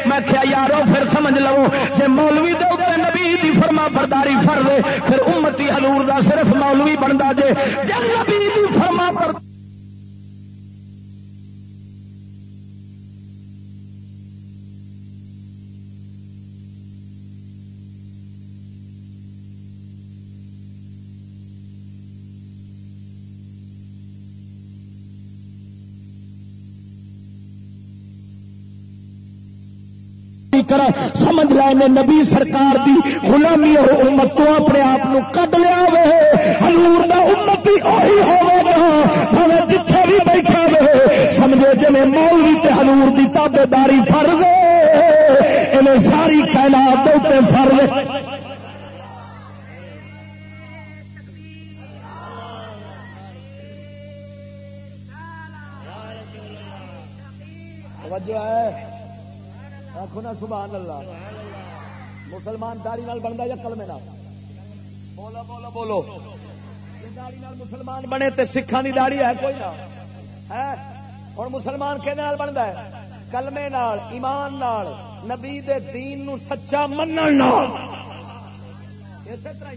میں کیا یارو، پھر سمجھ لو، جے مولوی دے اوپر نبی دی فرما برداری فر فرض پھر امتی حضور دا صرف مولوی بنتا جے۔ جے نبی دی فرما برداری کرا سمجھ لائے نے نبی سرکار دی غلامی اور امت تو اپنے آپ کد لیا وے۔ ہلور کا امت ہی وہی ہوگا جتھے بھی بیٹھا وے۔ سمجھے جی مولوی تے ہلور کی تابے داری فر گئے ساری کائنات فر وجہ ہے۔ آخو نا سبحان اللہ۔ مسلمان داڑی بنتا یا کلمے نال؟ بولو بولو بولو۔ داڑی مسلمان بنے تو سکھان کی داڑی ہے کوئی نہ۔ اور مسلمان کہ بنتا ہے؟ کلمے نال، ایمان نال۔ نبی دے دین نو سچا من اسی طرح ہی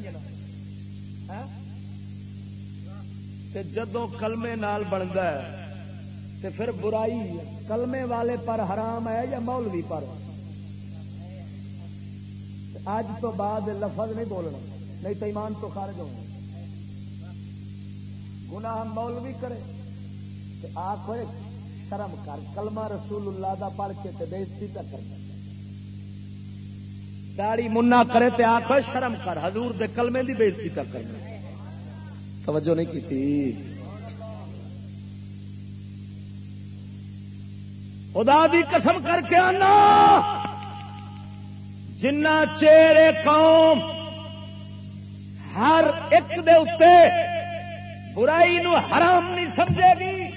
جدو کلمے نال بنتا ہے تے پھر برائی کلمے والے پر حرام ہے یا مولوی پر؟ اج تو بعد لفظ نہیں بولنا، نہیں تو ایمان تو خارج ہو گناہ مولوی کرے تو آپ شرم کر، کلمہ رسول اللہ دا پڑھ کے تے بےزتی پہ کرنا داڑی منا کرے تے آخو شرم کر، حضور دے کلمے دی بےزتی پہ کرنا۔ توجہ نہیں کی تھی؟ خدا دی قسم کر کے آنا۔ جنا چیرے قوم ہر ایک دے اتے برائی نو حرام نہیں سمجھے گی،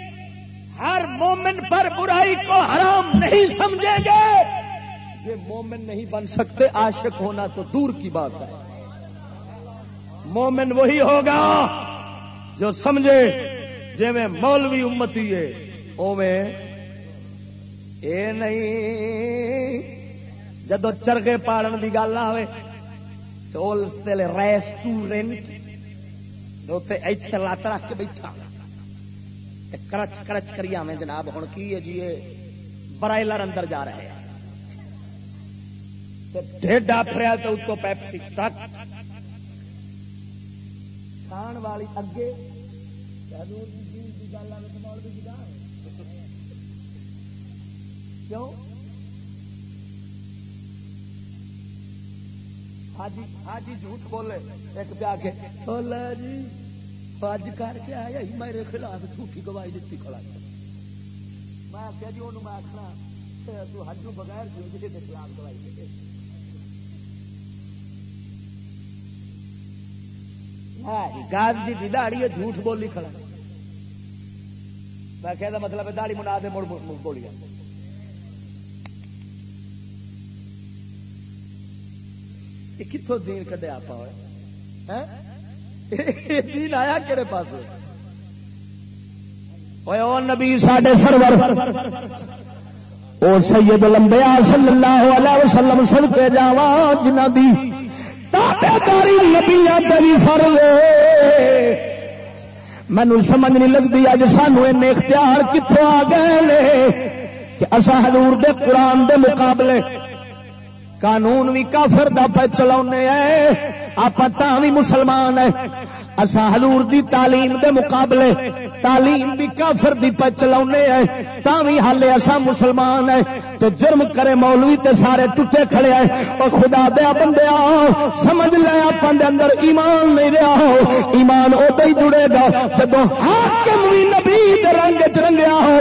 ہر مومن پر برائی کو حرام نہیں سمجھے گے۔ یہ مومن نہیں بن سکتے، عاشق ہونا تو دور کی بات ہے۔ مومن وہی ہوگا جو سمجھے جی میں مولوی امتی ہے اویں اے نہیں، جدو چرگے پالن کی گل آئے تو ریسٹورینٹ اتنے لات رکھ کے بیٹھا۔ کرچ کرچ کری آویں جناب ہوں کی ہے جی؟ برائلر اندر جا رہے ہیں۔ ڈیڈ آفریا تو اتو پیپسی تک۔ کھان والی اگے۔ کیوں؟ حاجی حاجی جھوٹ بولے، ایک پیا کے بولا جی اج کر کے آیا ہی، میرے خلاف جھوٹی گواہی دیتی کھڑا میں آخیا جی وہ میں آخنا تو حج بغیر جو جی خلاف گواہی دے گاج جی داڑی جھوٹ بولی کھڑا میں کہ مطلب ہے داڑی منا دے مڑ بولی کتوں دین کڈیا آپ دین آیا کہڑے پاس نبی ساڈے سرور، او سید لمبیا صلی اللہ علیہ وسلم سن کے جاوا جنہ دی تابعداری نبی دلی فرض مینو سمجھ نہیں لگتی اج سانو اختیار کتوں آ گئے کہ اصا حضور دے قرآن دے مقابلے قانون بھی کافر دا پہ چلا آپ بھی مسلمان ہے اصا حضور دی تعلیم دے مقابلے تعلیم بھی کافر دی پہ چلا تا بھی حالے اصا مسلمان ہے تو جرم کرے مولوی تے سارے ٹوٹے کھڑے ہیں۔ اور خدا دیا بندے سمجھ لے آپ اندر ایمان نہیں رہا۔ ہو ایمان ادو ہی جڑے گا جب حاکم بھی نبی دے رنگ چرنگیا ہو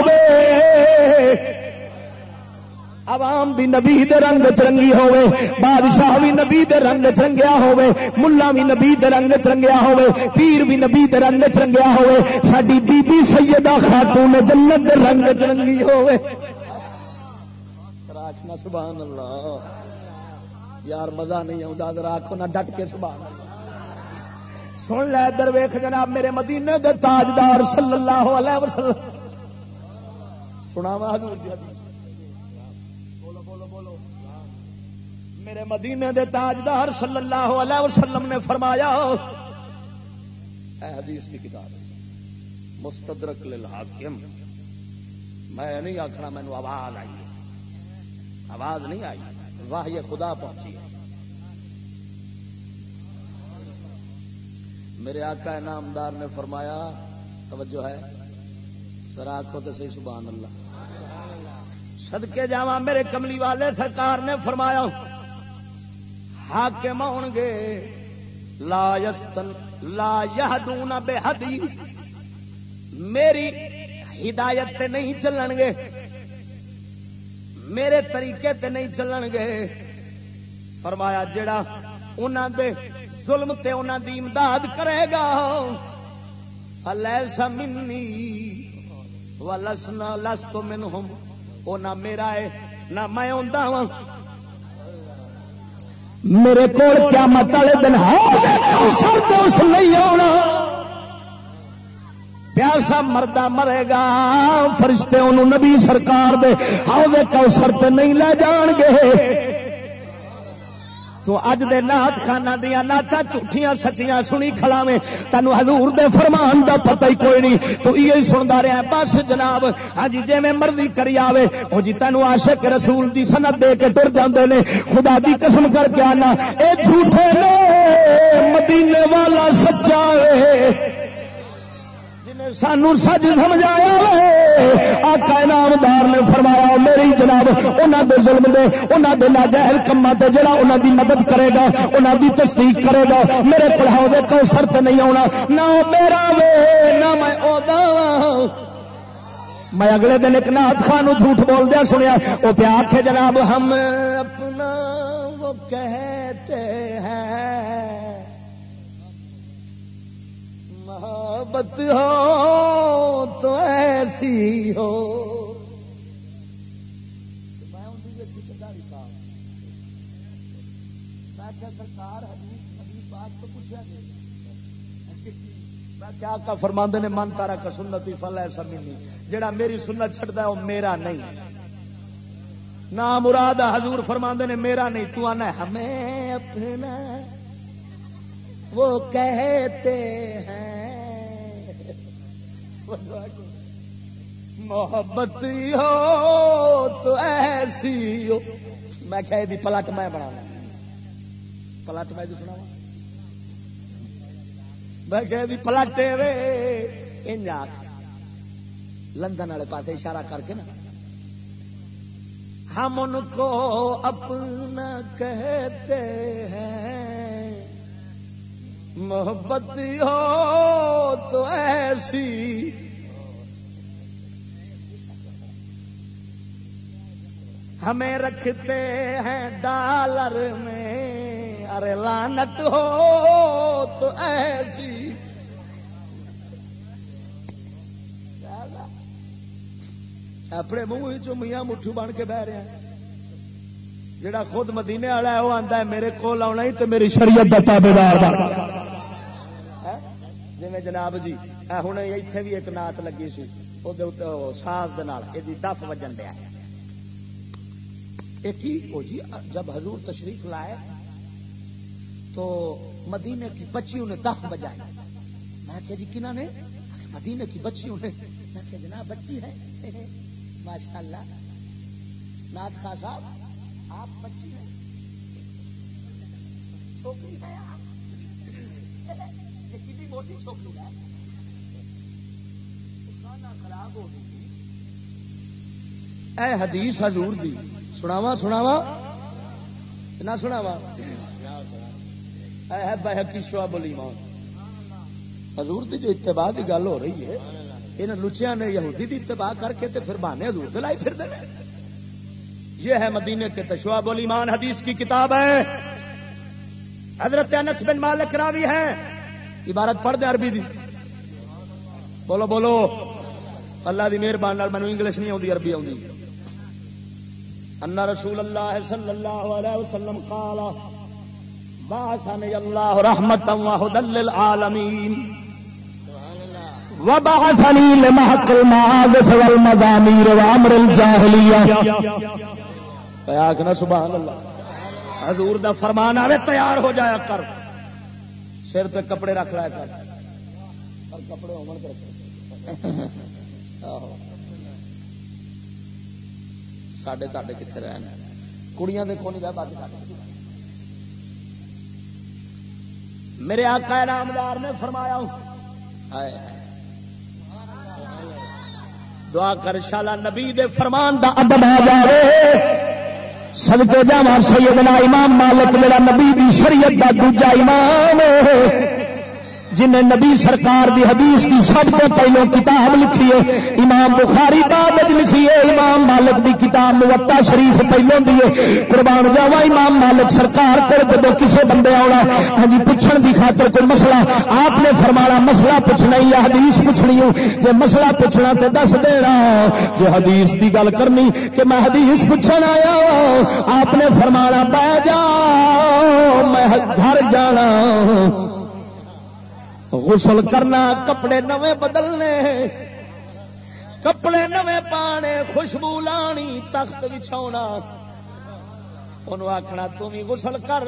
عوام بھی نبی دے رنگ چرنگی ہوے بادشاہ بھی نبی دے رنگ چرنگیا ہوے ملا بھی نبی دے رنگ چرنگیا ہوے پیر بھی نبی دے رنگ چرنگیا ہوے ساری بی بی سیدہ خاتون جنت دے رنگ چرنگی ہوے راکھنا سبحان اللہ یار مزہ نہیں آتا راکھو نہ ڈٹ کے سبحان اللہ سن لے در ویخ جناب میرے مدینے دے تاجدار صلی اللہ علیہ وسلم۔ سنا حضور جی میرے مدینے دے تاجدار صلی اللہ علیہ وسلم نے فرمایا، اے حدیث کی کتاب، مستدرک للحاکم، میں نہیں آخنا مینو آواز آئی آواز نہیں آئی واہ یہ خدا پہنچی ہے۔ میرے آقا نامدار نے فرمایا، توجہ ہے، ذرا آخو تو صحیح، سبحان اللہ۔ سدکے جا میرے کملی والے سرکار نے فرمایا حاکم آن گے۔ لا یستن، لا یہدون بے حدی میری ہدایت تے نہیں چلن گے۔ میرے طریقے تے نہیں چلن گے۔ فرمایا، جڑا انہاں دے ظلم تے انہاں دی امداد کرے گا الیسا منی ولسنا لست منہم۔ او نہ میرا ہے، نہ میں ہوندا ہاں۔ میرے کول کیا مت والے دن دوست نہیں آنا۔ پیاسا مردہ مرے گا، فرشتے انہوں نبی سرکار دے، ہاؤ کوسر تے نہیں لے جان گے۔ تو اج دے نات خانہ دیا ناتا جھوٹیاں سچیاں سنی کھلاویں۔ تینوں حضور دے فرمان دا پتہ ہی کوئی نہیں۔ تو یہ سنتا رہا بس جناب ہاں جی میں مرضی کری آوے، او جی تینوں عاشق رسول دی سند دے کے ٹر جاندے نے۔ خدا دی قسم کر کے آنا، اے جھوٹے نے، مدینے والا سچا ہے۔ سانو سج سمجھایا آقا انعامدار نے فرمایا میری جناب انہوں دے ظلم دے انہوں دے ناجائز کما تے جڑا انہوں دی مدد کرے گا انہوں دی تصدیق کرے گا، میرے پڑھاؤ دے کوسر تے نہیں آنا نہ میرا وے، نہ میں او میں اگلے دن ایک نات خان جھوٹ بول دیا سنیا وہ پیا آخے جناب، ہم اپنا وہ کہتے محبت ہو تو ایسی ہو۔ کیا فرماندے نے، من تارا کا سنتی فل ایسا ملی جڑا میری سنت چڑھتا ہے، وہ میرا نہیں۔ نہ مراد حضور فرماندے نے، میرا نہیں۔ تو آنا ہمیں اپنا وہ کہتے ہیں۔ محبت ہو تو ایسی ہو۔ میں کہ پلٹ میں بنا پلٹ میں سنا میں کہ پلٹے وے۔ انج لندن والے پاس اشارہ کر کے نا۔ ہم ان کو اپنا کہتے ہیں۔ محبت ہو تو ایسی۔ ہمیں رکھتے ہیں ڈالر میں۔ ارے لانت ہو تو ایسی۔ اپنے منہ چ میاں مٹھو بن کے بہ رہا جڑا خود مدینے والا ہے، وہ آتا ہے، میرے کو آنا ہی تو میری شریعت کا تابے دار ہاں؟ جی جناب جی ہوں اتنے بھی ایک نعت لگی سی وہ ساز یہ دف وجن دیا ایک ہی وہ جی جب حضور تشریف لائے تو مدینے کی بچیوں نے دف بجائی۔ میں کہ جی کنہ نے؟ مدینے کی بچیوں نے۔ میں کہ جناب، بچی ہے۔ ماشاء اللہ نات خان صاحب آپ بچی ہیں؟ چھوکری ہے آپ؟ کتنی موٹی چھوکری ہے؟ کھانا خراب ہو گئی۔ اے حدیث حضور دی۔ سناوا سناوا نہ سناوا اے ہے بحقی شعب الایمان۔ حضور دی جو اتباع دی گل ہو رہی ہے ان لچیا نے یہودی دی اتباع کر کے تے پھر بہانے حضور دلائی پھر دے یہ ہے مدینے کے تشواب الایمان حدیث کی کتاب ہے۔ حضرت انس بن مالک راوی ہے عبارت پڑھ دے عربی دی۔ بولو بولو۔ اللہ دی مہربان مینو انگلش نہیں آتی عربی آتی ان رسول اللہ صلی اللہ علیہ وسلم قال باسن اللہ رحمت وهدى للعالمین۔ وبعثني لمحق المعازف والمزامير وامر الجاهليه آخنا سبحان اللہ۔ حضور دا فرمان آئے تیار ہو جایا کر۔ سر تے کپڑے رکھ لایا کر۔ کپڑے ہو سڈے تے کتنے رہے کڑیاں دیکھو نہیں رہ باقی میرے آقا نامدار نے فرمایا دعا کر شالا نبی دے فرمان دا ادب آ جائے سدکے جا سیدنا امام مالک میرا نبی دی شریعت دا دوجا امام جن نبی سرکار دی حدیث کی سب تو پہلو کتاب لکھی ہے، امام بخاری بعد لکھی ہے، امام مالک دی کتاب موتا شریف پہلو دی ہے۔ قربان جاوا امام مالک سرکار کر جب کسی بندے آنا ہاں جی پوچھنے کی خاطر کوئی مسئلہ، آپ نے فرمانا مسئلہ پوچھنا ہی یا حدیث پوچھنی ہوں جی مسئلہ پوچھنا تو دس دینا جی حدیث کی گل کرنی کہ میں حدیث پوچھنا آیا آپ نے فرمانا پہ جا میں گھر جانا غسل کرنا، کپڑے نوے بدلنے، کپڑے نوے پانے، خوشبو لانی، تخت بچھا آخنا تم غسل کر۔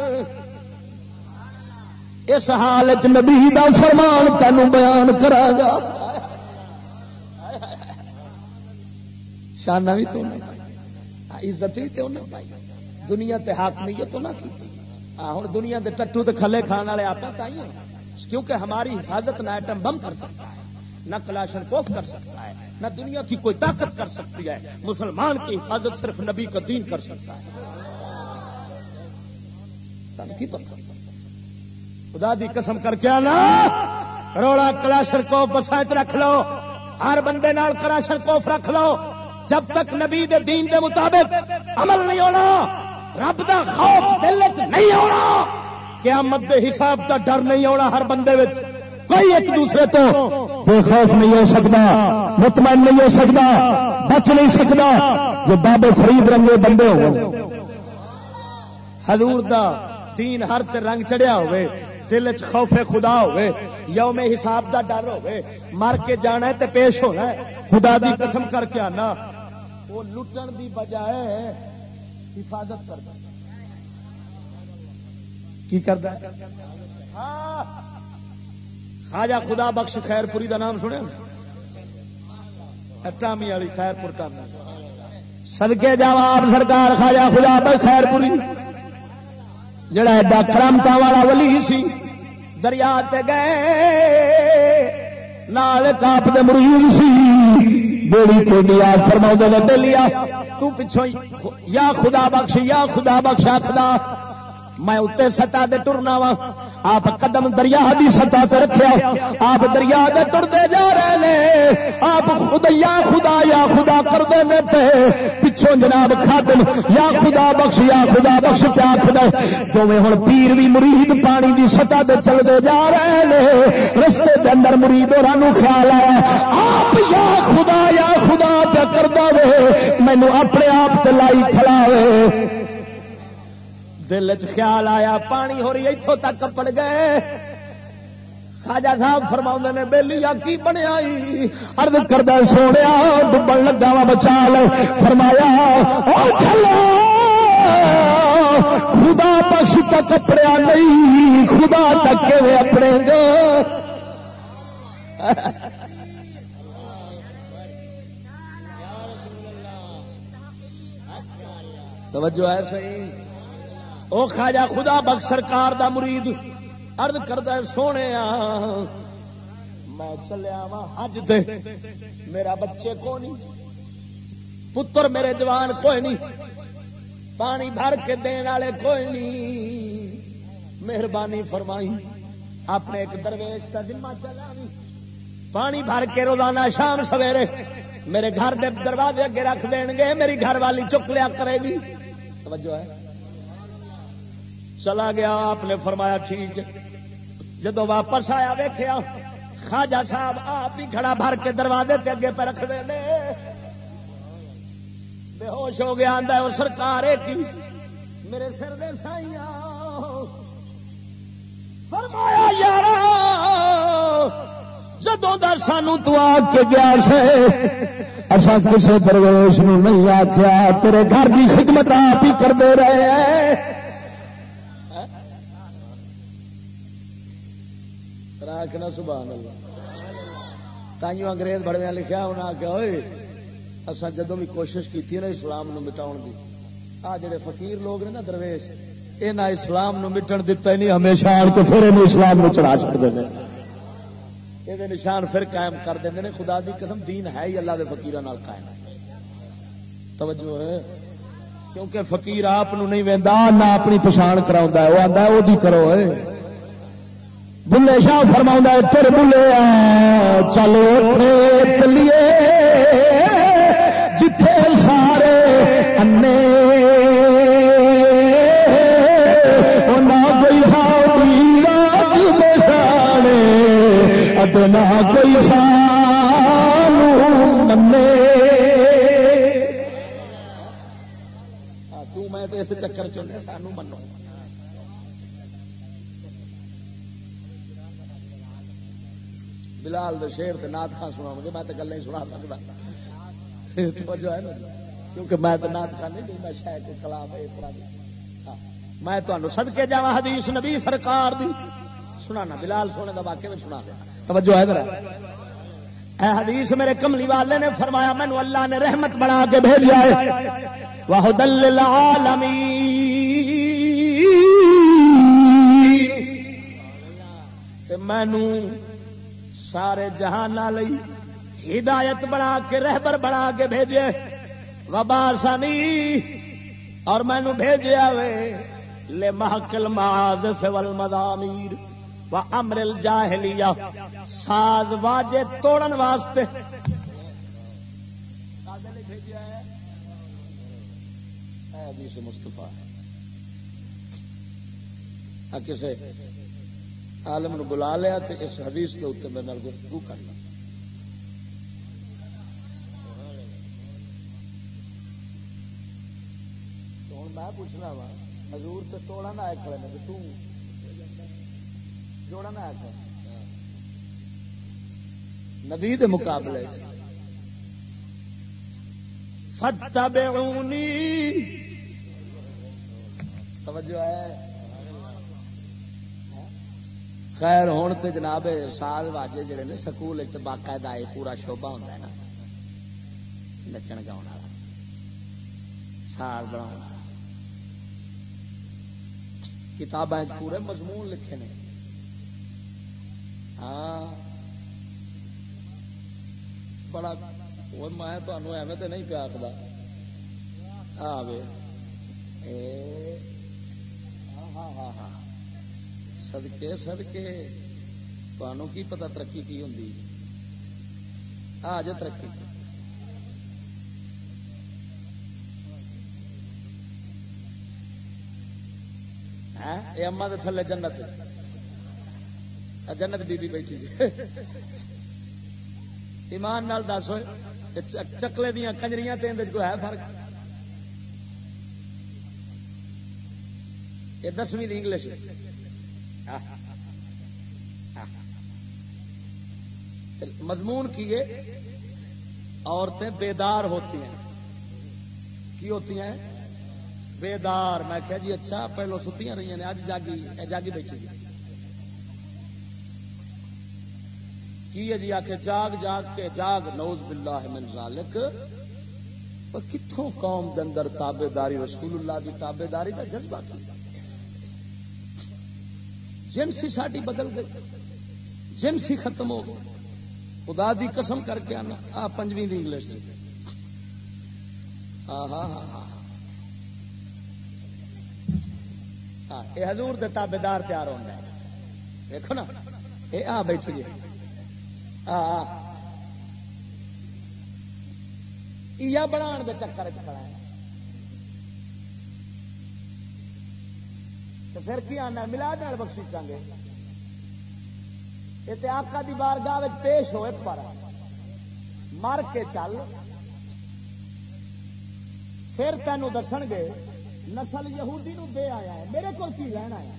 اس حالت نبی دا فرمان تین بیان کرا گا۔ شانہ بھی تو عزت بھی تو پائی۔ دنیا تے حاکمیت تو نہ کی ہوں دنیا دے ٹٹو تے کھلے کھان والے آپ تھی کیونکہ ہماری حفاظت نہ ایٹم بم کر سکتا ہے، نہ کلاشن کوف کر سکتا ہے، نہ دنیا کی کوئی طاقت کر سکتی ہے۔ مسلمان کی حفاظت صرف نبی کا دین کر سکتا ہے۔ خدا دی قسم کر کے آنا۔ روڑا کلاشن کوف بسائت رکھ لو۔ ہر بندے نال کلاشن کوف رکھ لو۔ جب تک نبی دے دین دے مطابق عمل نہیں ہونا، رب دا خوف دل چ نہیں ہونا۔ قیامت دے حساب کا ڈر نہیں آنا ہر بندے میں کوئی ایک دوسرے تو بے خوف نہیں ہو سکتا، مطمئن نہیں ہو سکتا، بچ نہیں سکتا۔ جو بابے فرید رنگے بندے ہو۔ حضور دا تین ہر تے رنگ چڑھیا ہوئے، دل چ خوف خدا ہوئے، یوم حساب دا ڈر ہوئے۔ مر کے جانا ہے تے پیش ہونا ہے۔ خدا دی قسم کر کے آنا۔ وہ لٹن دی بجائے حفاظت کرتا کی کرتا خاجا خدا بخش خیر پوری کا نام سنیا؟ ٹامی والی خیر پور کا سدکے جواب سرکار خاجا خدا بخش خیر پوری جڑا ایڈا کرامتا والا ولی سی، دریا تے گئے، نال کاپ دے مریض سی۔ بیڑی کو دیا فرما دے لیا تو پچھو یا خدا بخش، یا خدا بخش خدا میں اتنے سطح دے ٹرنا وا آپ قدم دریا دی سطح تے رکھیا آپ دریا دے ٹرتے جا رہے ہیں آپ خدیا خدا، یا خدا کرتے میں پہ پچھوں جناب خادم، یا خدا بخش، یا خدا بخش کیا خدا تو میں ہوں پیر بھی مرید پانی دی سطح تے چلتے جا رہے ہیں رستے دے اندر مرید اور خیال آیا۔ آپ یا خدا یا خدا پہ کرتا وے۔ مینو اپنے آپ تے لائی کھڑا ہوئے دل چ خیال آیا، پانی ہو رہی اتوں تک پڑ گئے۔ خاجا صاحب فرما نے بہلی کی بنیا ارد کردہ سونے ڈبن لگا وا بچا لے فرمایا خدا پکش تک اپڑیا نہیں، خدا تک اپنے گا توجہ ہے، صحیح۔ او خاجا خدا بخش سرکار دا مرید ارد کردہ سونے میں چلیا وا حج دے میرا بچے کو نہیں پتر میرے جوان کوئی نہیں۔ پانی بھر کے دین والے کوئی نہیں۔ مہربانی فرمائی۔ اپنے ایک درویش کا ذمہ چلا پانی بھر کے روزانہ شام سویرے میرے گھر دے دروازے اگے رکھ دین گے، میری گھر والی چک لیا کرے گی۔ توجہ ہے۔ چلا گیا، آپ نے فرمایا، ٹھیک جدو واپس آیا ویخیا خاجا صاحب آپ ہی کھڑا بھر کے دروازے تے اگے پہ رکھ دے بے ہوش ہو گیا آدھا اور سرکار کی میرے سر دے سائیا فرمایا یار جدوں در سانو تو آ کے گیا سے اصا کسی درویش نہیں آخیا تیرے گھر کی خدمت آپ ہی کرتے رہے آخنا سبحان اللہ۔ تائیوں انگریز بڑے لکھا انہیں آخیا ہوئے اصا جدو بھی کوشش کی نا اسلام نو مٹاؤ دی، آ جڑے فقیر لوگ نے نا درویش یہ نہ اسلام نو مٹن دتا ہی نہیں، ہمیشہ آن کے پھر یہ اسلام نو چڑھا چڑتے ہیں یہ نشان پھر قائم کر دیں نے، خدا دی قسم دین ہے ہی اللہ کے فکیر قائم۔ توجہ ہے۔ کیونکہ فقیر آپ نہیں وہدا نہ اپنی پچھان کرا وہ آتا ہے، وہ کرو ہے بلے شاہ فرما تر بلے چلو چلیے۔ جتھے سارے انے۔ نہ کوئی ساری نہ کوئی تو اس چکر چلے سانو منو۔ بلال دے شیر تے نات خان سنا مجھے میں تو گلیں سنا سکتا ہے نا جی؟ کیونکہ میں تو نات خان نہیں میں شاید ہے طرح جی۔ ہاں، میں تمہیں سد کے جا حدیث نبی سرکار دی۔ سنانا بلال سونے میں سنا دیا توجہ ہے اے حدیث میرے کملی والے نے فرمایا مینو اللہ نے رحمت بنا کے بھیجا ہے۔ واہ دل مینو سارے جہان لئی ہدایت بنا کے رہبر بنا کے بھیجے۔ وبا سنی، اور مینو بھیجیا وے لے محکل ماز فل مدامیر و امرل جاہلیا ساز واجے توڑن واسطے۔ مستفا کسے عالم نو بلا لیا تو اس حدیث کے اتنے میرے گفتگو کرنا ہوں میں پوچھنا وا، حضور تو توڑا نہ آئے کھڑے نے تو جوڑا نہ آئے کھڑے۔ نبی دے مقابلے فتبعونی توجہ ہے۔ خیر ہوں تو جناب سال واجے جڑے نے سکول باقاعدہ پورا شوبا ہوتا ہے نا، نچن گاؤ والا، سال بنا کتاب پورے مضمون لکھے نے۔ ہاں۔ بڑا میں تمہیں ایویں تو نہیں پیا آخر ہاں ہاں ہاں۔, ہاں۔ سدکے سدکے تمہوں کی پتا ترقی کی ہوں آ جائے ترقی یہ اما کے تھلے جنت جنت بی بی بیٹھی جی ایمان نال دس ہوئے چکلے دیا کنجری کوئی ہے فرق یہ دسویں انگلش مضمون کیے عورتیں بیدار ہوتی ہیں۔ کی ہوتی ہیں؟ بیدار۔ میں کہا جی اچھا پہلو ستیاں رہی ہیں اج جاگی جاگی بیٹھی جی کی ہے جی؟ آ کے جاگ جاگ کے جاگ نوز باللہ من ذالک۔ کتوں قوم دے اندر تابے داری رسول اللہ کی تابے داری کا جذبہ کی؟ جنسی ساری بدل گئی جنسی ختم ہو گئی۔ خدا دی قسم کر کے آنا، آ پنجویں انگلش ہاں ہاں ہاں۔ یہ حضور دے تابے دار تیار ہوتا ہے۔ دیکھو نا یہ آ بیٹھی جی۔ بنا کے چکر چڑا تو پھر کی آنا؟ ملا بخشی چاہے یہ آکا دی بارگاہ پیش ہو ایک بار۔ مر کے چل۔ پھر تینوں دس گے نسل یہودی نو دے آیا ہے۔ میرے کو کی لینا ہے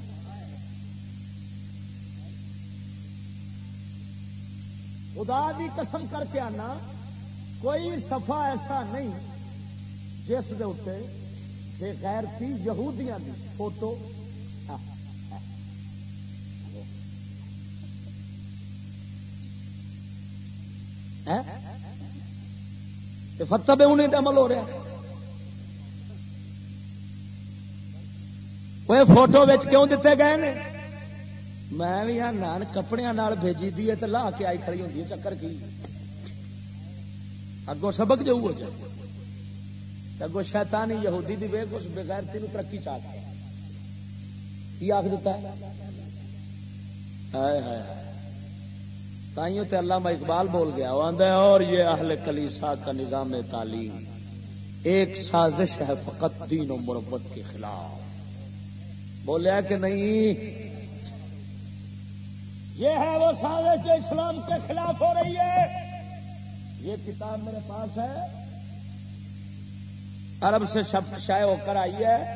خدا دی قسم کر کے آنا، کوئی سفا ایسا نہیں جس دے اتنے یہودیاں دی، فوٹو فتح بے انہیں عمل ہو رہا وہ فوٹو کیوں دیتے گئے نے؟ میں بھی ہاں نان کپڑے بھیجی دی ہے تو لا کے آئی کھڑی ہوتی ہے، چکر کی؟ اگوں سبق جو ہو جائے اگو شیطانی یہودی دی ویگ اس بغیر تین ترقی چاہ کی آخ دیتا ہے؟ ہائے ہائے۔ تائیوں تے علامہ اقبال بول گیا، وہ ہے، اور یہ اہل کلیسا کا نظام تعلیم، ایک سازش ہے فقط دین و مربت کے خلاف۔ بولیا کہ نہیں؟ یہ ہے وہ سازش جو اسلام کے خلاف ہو رہی ہے۔ یہ کتاب میرے پاس ہے۔ عرب سے شب شائع ہو کر آئی ہے۔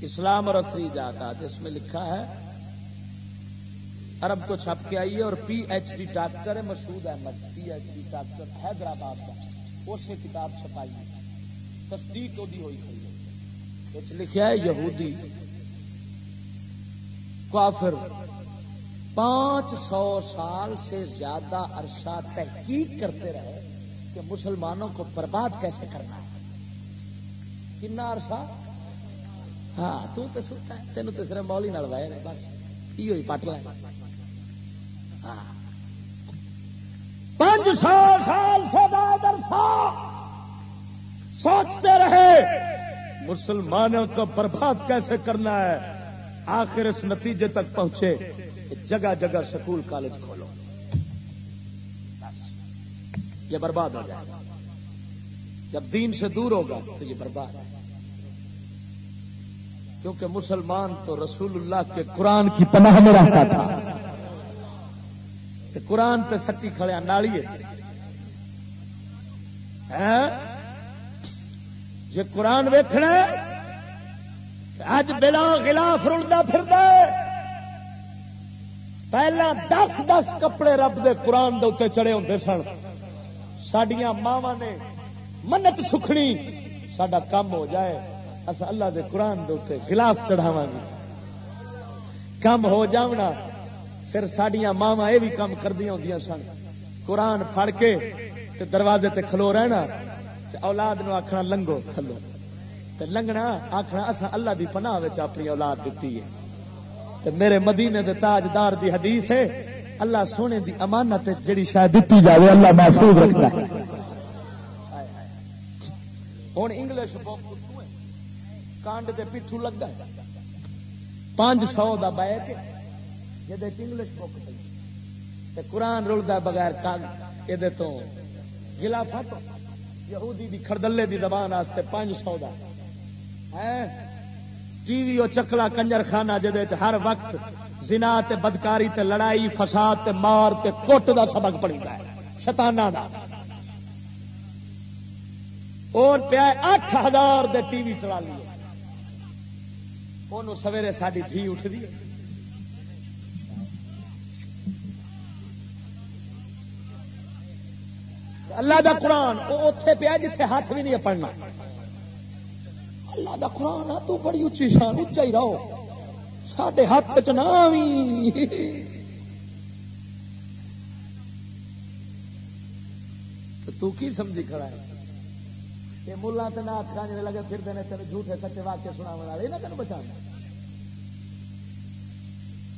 اسلام اور اصری جاتا جس میں لکھا ہے عرب تو چھپ کے آئی ہے اور پی ایچ ڈی ڈاکٹر ہے، Masood Ahmed, P H D doctor Hyderabad کا۔ اس نے کتاب چھپائی ہے۔ تصدیق ہوئی ہے ہوئی لکھا ہے، یہودی کافر پانچ سو سال سے زیادہ عرصہ تحقیق کرتے رہے کہ مسلمانوں کو برباد کیسے کرنا ہے۔ کنا عرصہ؟ ہاں تو تو سوتا ہے، تینوں تو صرف مولی نال وائے بس یہ ہوئی پٹ لائے پانچ سو سال سے زیادہ سوچتے رہے، مسلمانوں کو برباد کیسے کرنا ہے؟ آخر اس نتیجے تک پہنچے جگہ جگہ سکول کالج کھولو۔ یہ برباد ہو جائے۔ گا جب دین سے دور ہوگا تو یہ برباد۔ ہے کیونکہ مسلمان تو رسول اللہ کے قرآن کی پناہ میں رہتا تھا۔ کہ قرآن تے سچی کھڑے نالی جی قرآن ویکھنا اج بلا خلاف رلتا پھر پہلا دس دس کپڑے رب دے قرآن دے اتنے چڑے ہوتے سن۔ سڈیا ماوا نے منت سکھنی سڈا کام ہو جائے۔ اصا اللہ دے قرآن دے اتنے خلاف چڑھاوا گے۔ کم ہو جاونا۔ پھر سڈیا ماوا یہ بھی کام کردیا ہوں سن۔ قرآن پھڑ کے تے دروازے تے کھلو رہنا تے اولاد نو آخنا لنگو تھلو۔ تے لنگنا آخنا اصا اللہ دی پناہ اپنی اولاد دیتی ہے۔ میرے مدینے دے تاجدار دی حدیث ہے، اللہ سونے دی امانت جڑی شاید دیتی جائے اللہ محفوظ رکھتا ہے۔ ہوں انگلش بک کانڈ کے پیٹھو لگا پانچ سو کا بیک یہ انگلش بک پہ قرآن رلتا بغیر کان یہ تو گلا فٹ یہودی دی کھردلے دی زبان واسطے پانچ سو کا ٹی وی وہ چکلا کنجر خانہ جہد ہر وقت زنا تے بدکاری تے لڑائی، فساد تے مار تے کوٹ دا سبق پڑتا ہے۔ شتانہ دا۔ اور پیا اٹھ ہزار دے ٹی وی چلا لیے۔ وہ سویرے ساری دھی اٹھ دی اللہ دا قرآن وہ اتے پیا جتھے ہاتھ بھی نہیں پڑھنا۔ اللہ دا قرآن ہاں تو بڑی اچھی شان اچا ہی رہو۔ سڈے ہاتھ چ نہ تو کی سمجھی کھڑا ہے؟ یہ ملا تو نہ کھانے لگے پھر دینے تین جھوٹے سچے واقع سنا والے یہ نہ تین بچا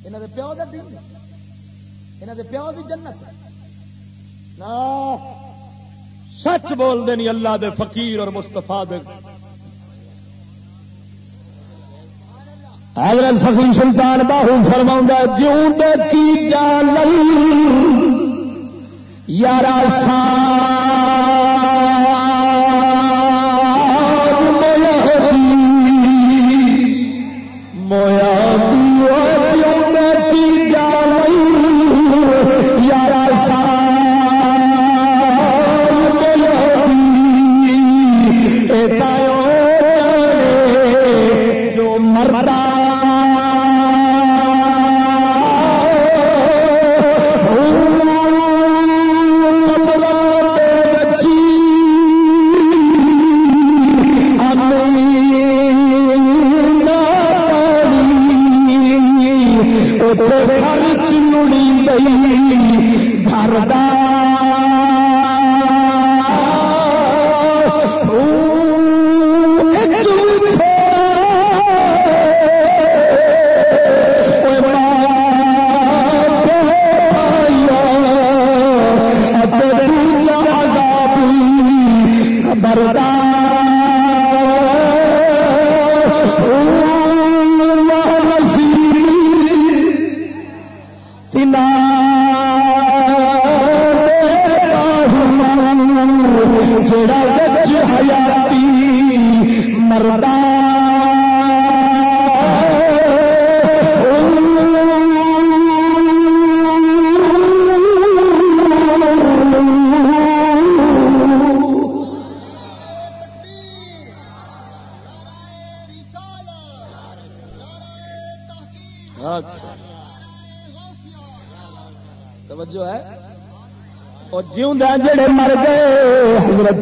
یہاں کے پیو کا دن یہاں کے پیو کی جنت۔ نہ! سچ بولتے نہیں اللہ دے فقیر اور مستفا دے۔ حضرت سفی سلطان باہو فرما جیوں کی جال یار سان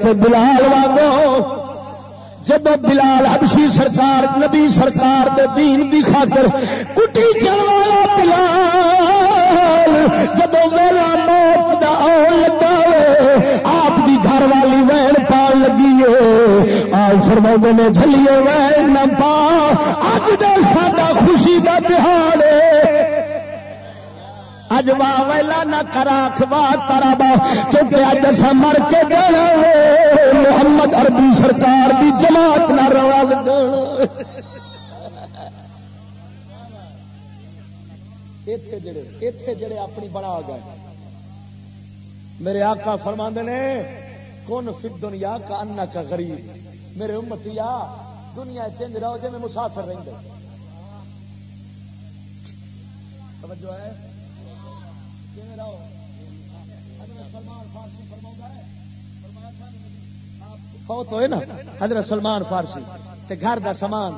حضرت بلال واگو جب بلال حبشی سرکار، نبی سرکار دے دین دی خاطر کٹی چل والا بلال جب میرا موت دا آن لگا آپ دی گھر والی وین پال لگی ہے آج فرما نے جلیے وین نہ پا، اج دے ساڈا خوشی کا تہار اج واہ ویلا نہ کرا کھوا تارا با، کیونکہ اج اصا مر کے گیا محمد عربی سرکار دی جماعت نہ روا اتے جڑے اپنی بنا گئے میرے آقا فرما نے کون فی دنیا کا انا کا غریب؟ میرے امتیا دنیا چنج رہو جی میں مسافر رہتے توجہ ہے؟ فوت ہوئے نا، حضرت سلمان فارسی، تے گھر دا سامان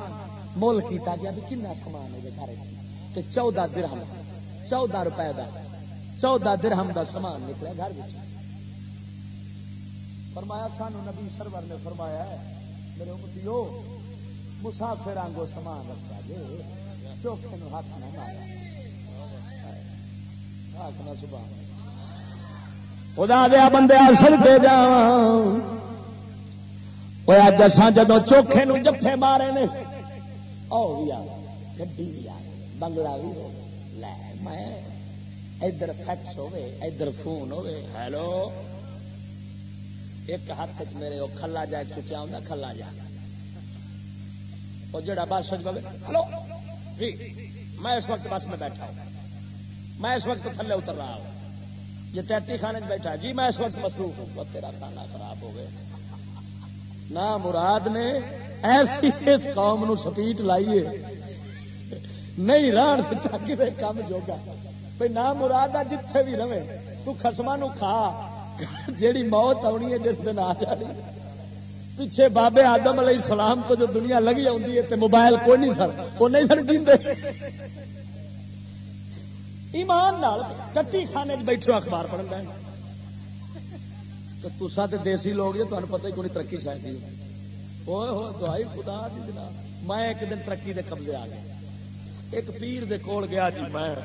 مول کیتا گیا جی، بھی کنا سامان ہے جی گھر تے چودہ درہم، چودہ روپے دا، چودہ درہم دا سامان نکلا گھر بچ فرمایا، سانو نبی سرور نے فرمایا ہے، میرے امتیو مسافر آنگو سامان رکھا جے چوکھے نو ہاتھ نہ مارا۔ آخنا سبحان خدا دیا بندے سر دے جاواں۔ جا اج اصا جدو چوکھے نو جفے مارے نے او بھی آ گی بھی آ بنگلہ بھی ہو لے میں ادھر فیکس ہوے ادھر فون ہوے ہیلو ایک ہاتھ چ میرے وہ کھلا جا چکیا ہوں کھلا جا وہ جڑا بس ہلو جی میں اس وقت بس میں بیٹھا ہوں میں اس وقت تھلے اتر رہا ہوں جی ٹیٹی خانے بیٹھا جی میں اس وقت مصروف ہوں تیرا کھانا خراب ہو گیا نہ مراد نے ایسی اس قوم نو سپیٹ لائیے۔ نہیں ران دیتا کسی کام جوگا۔ بھائی نہ مراد آ جتھے بھی رہے۔ تو خسما نو کھا۔ جیڑی موت آنی ہے جس دن آ جانی۔ پیچھے بابے آدم علیہ السلام کو جو دنیا لگی آتی ہے تو موبائل کوئی نہیں سر وہ نہیں سر جیتے ایمان کٹی خانے بیٹھے اخبار پڑھ لیں تو تسا تو دیسی لوگ جی تمہیں پتہ ہی کوئی ترقی شاید ہوئے ہو دعائی خدا دی جناب، میں ایک دن ترقی دے قبضے آ گیا۔ ایک پیر دے کول گیا جی میں۔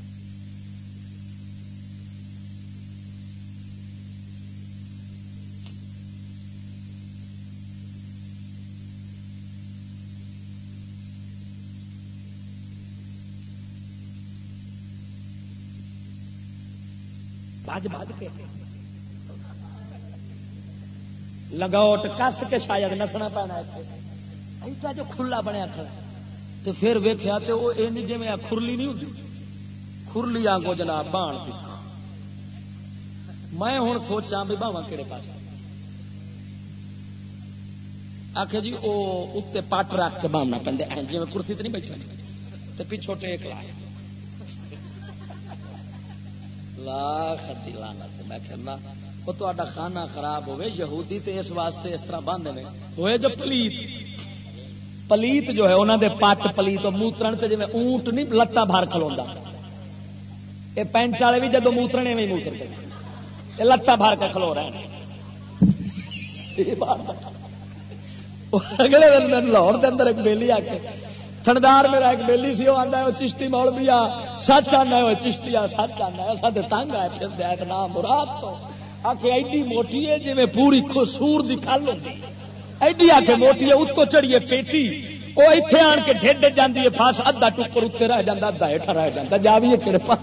بج بج کے۔ لگوٹ کس کے شاید نسنا پینا ایسا جو کھلا بنیا کھڑا تو پھر ویخیا تو وہ یہ جی میں کھرلی نہیں ہوتی کھرلی آگو جناب بان کی میں ہوں سوچا بھی باوا کہڑے پاس آخ جی وہ اتنے پٹ رکھ کے بامنا پہ جی میں کرسی تو نہیں بیٹھا تو پچھو ٹیک لایا لاکھ لانت میں کہنا وہ تو کھانا خراب ہوئے یہودی تے اس واسطے اس طرح بند نے۔ ہوئے جو پلیت۔ پلیت جو ہے انہوں دے پٹ پلیت موترن تے جی اونٹ نہیں لتا بھر کھلوا یہ پینٹ والے بھی جدو موترنے میں موتر دے یہ لتا بھر کے کھلو رہے ہیں۔ اگلے دن لاہور کے اندر ایک بیلی آ کے، تھندار میرا ایک بیلی سی، وہ آتا ہے چشتی مول بھی آ، سچ آنا ہے چشتی آ، سچ آنا ہے ساتھ تنگ آئے پھر ایک نام مراد تو۔ آ ایڈی موٹی ہے جی میں پوری سور کی کھل ہوتی ایڈی آ کے موٹی ہے اتو چڑیے پیٹی وہ اتنے آن کے ڈیڈ جاتی ہے فاس ادھا ٹکر اتنے رہ جا ادھا ہیٹھا رہ جا جا بھی کہڑے پا۔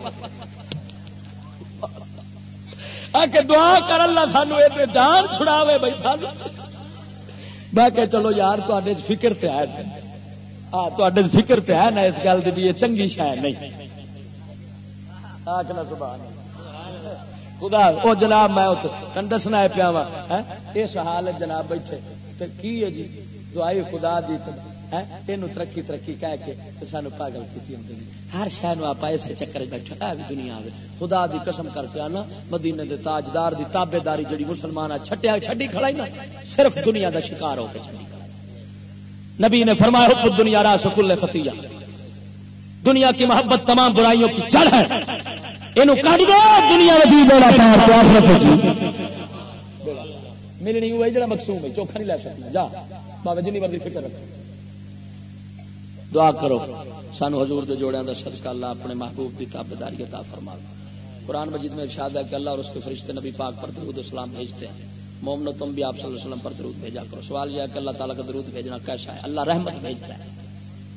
آ کے دعا کر اللہ سانو یہ جان چھڑاوے بھائی سانو۔ میں کہ چلو یار تے فکر تے آئے ہاں تے فکر تے ہے نا اس گل کی بھی، یہ چنگی شاید نہیں۔ آخنا سبحان خدا، او جناب میں تن دسنا ہے پیا وا اس حال جناب بیٹھے تو کی ہے جی؟ دعائی خدا دی یہ ترقی ترقی کہہ کے سانو پاگل کی ہر شہر آپ اسے چکر بیٹھے ہے بھی دنیا آئے خدا دی قسم کر کے آنا مدینے دے تاجدار دی تابے داری جڑی مسلمان چھٹیا چھڈی کھڑائی نا، صرف دنیا دا شکار ہو کے چھڈی نبی نے فرمایا، حب دنیا راس کل فتیہ۔ دنیا کی محبت تمام برائیوں کی جڑ ہے۔ یہ کٹ دو دنیا ملنی ہوئی جڑا مقصوم ہے چوکھا نہیں لے سکتا جا بابا جنی مرضی فکر رکھ دعا کرو سانو حضور دے جوڑیاں دا صدقہ اللہ اپنے محبوب دی تابعداری عطا فرما قرآن مجید میں ارشاد ہے کہ اللہ اور اس کے فرشتے نبی پاک پر درود اسلام بھیجتے ہیں। مومن تم بھی آپ صلی اللہ علیہ وسلم پر درود بھیجا کرو۔ سوال یہ ہے کہ اللہ تعالیٰ کا درود بھیجنا کیسا ہے؟ اللہ رحمت بھیجتا ہے۔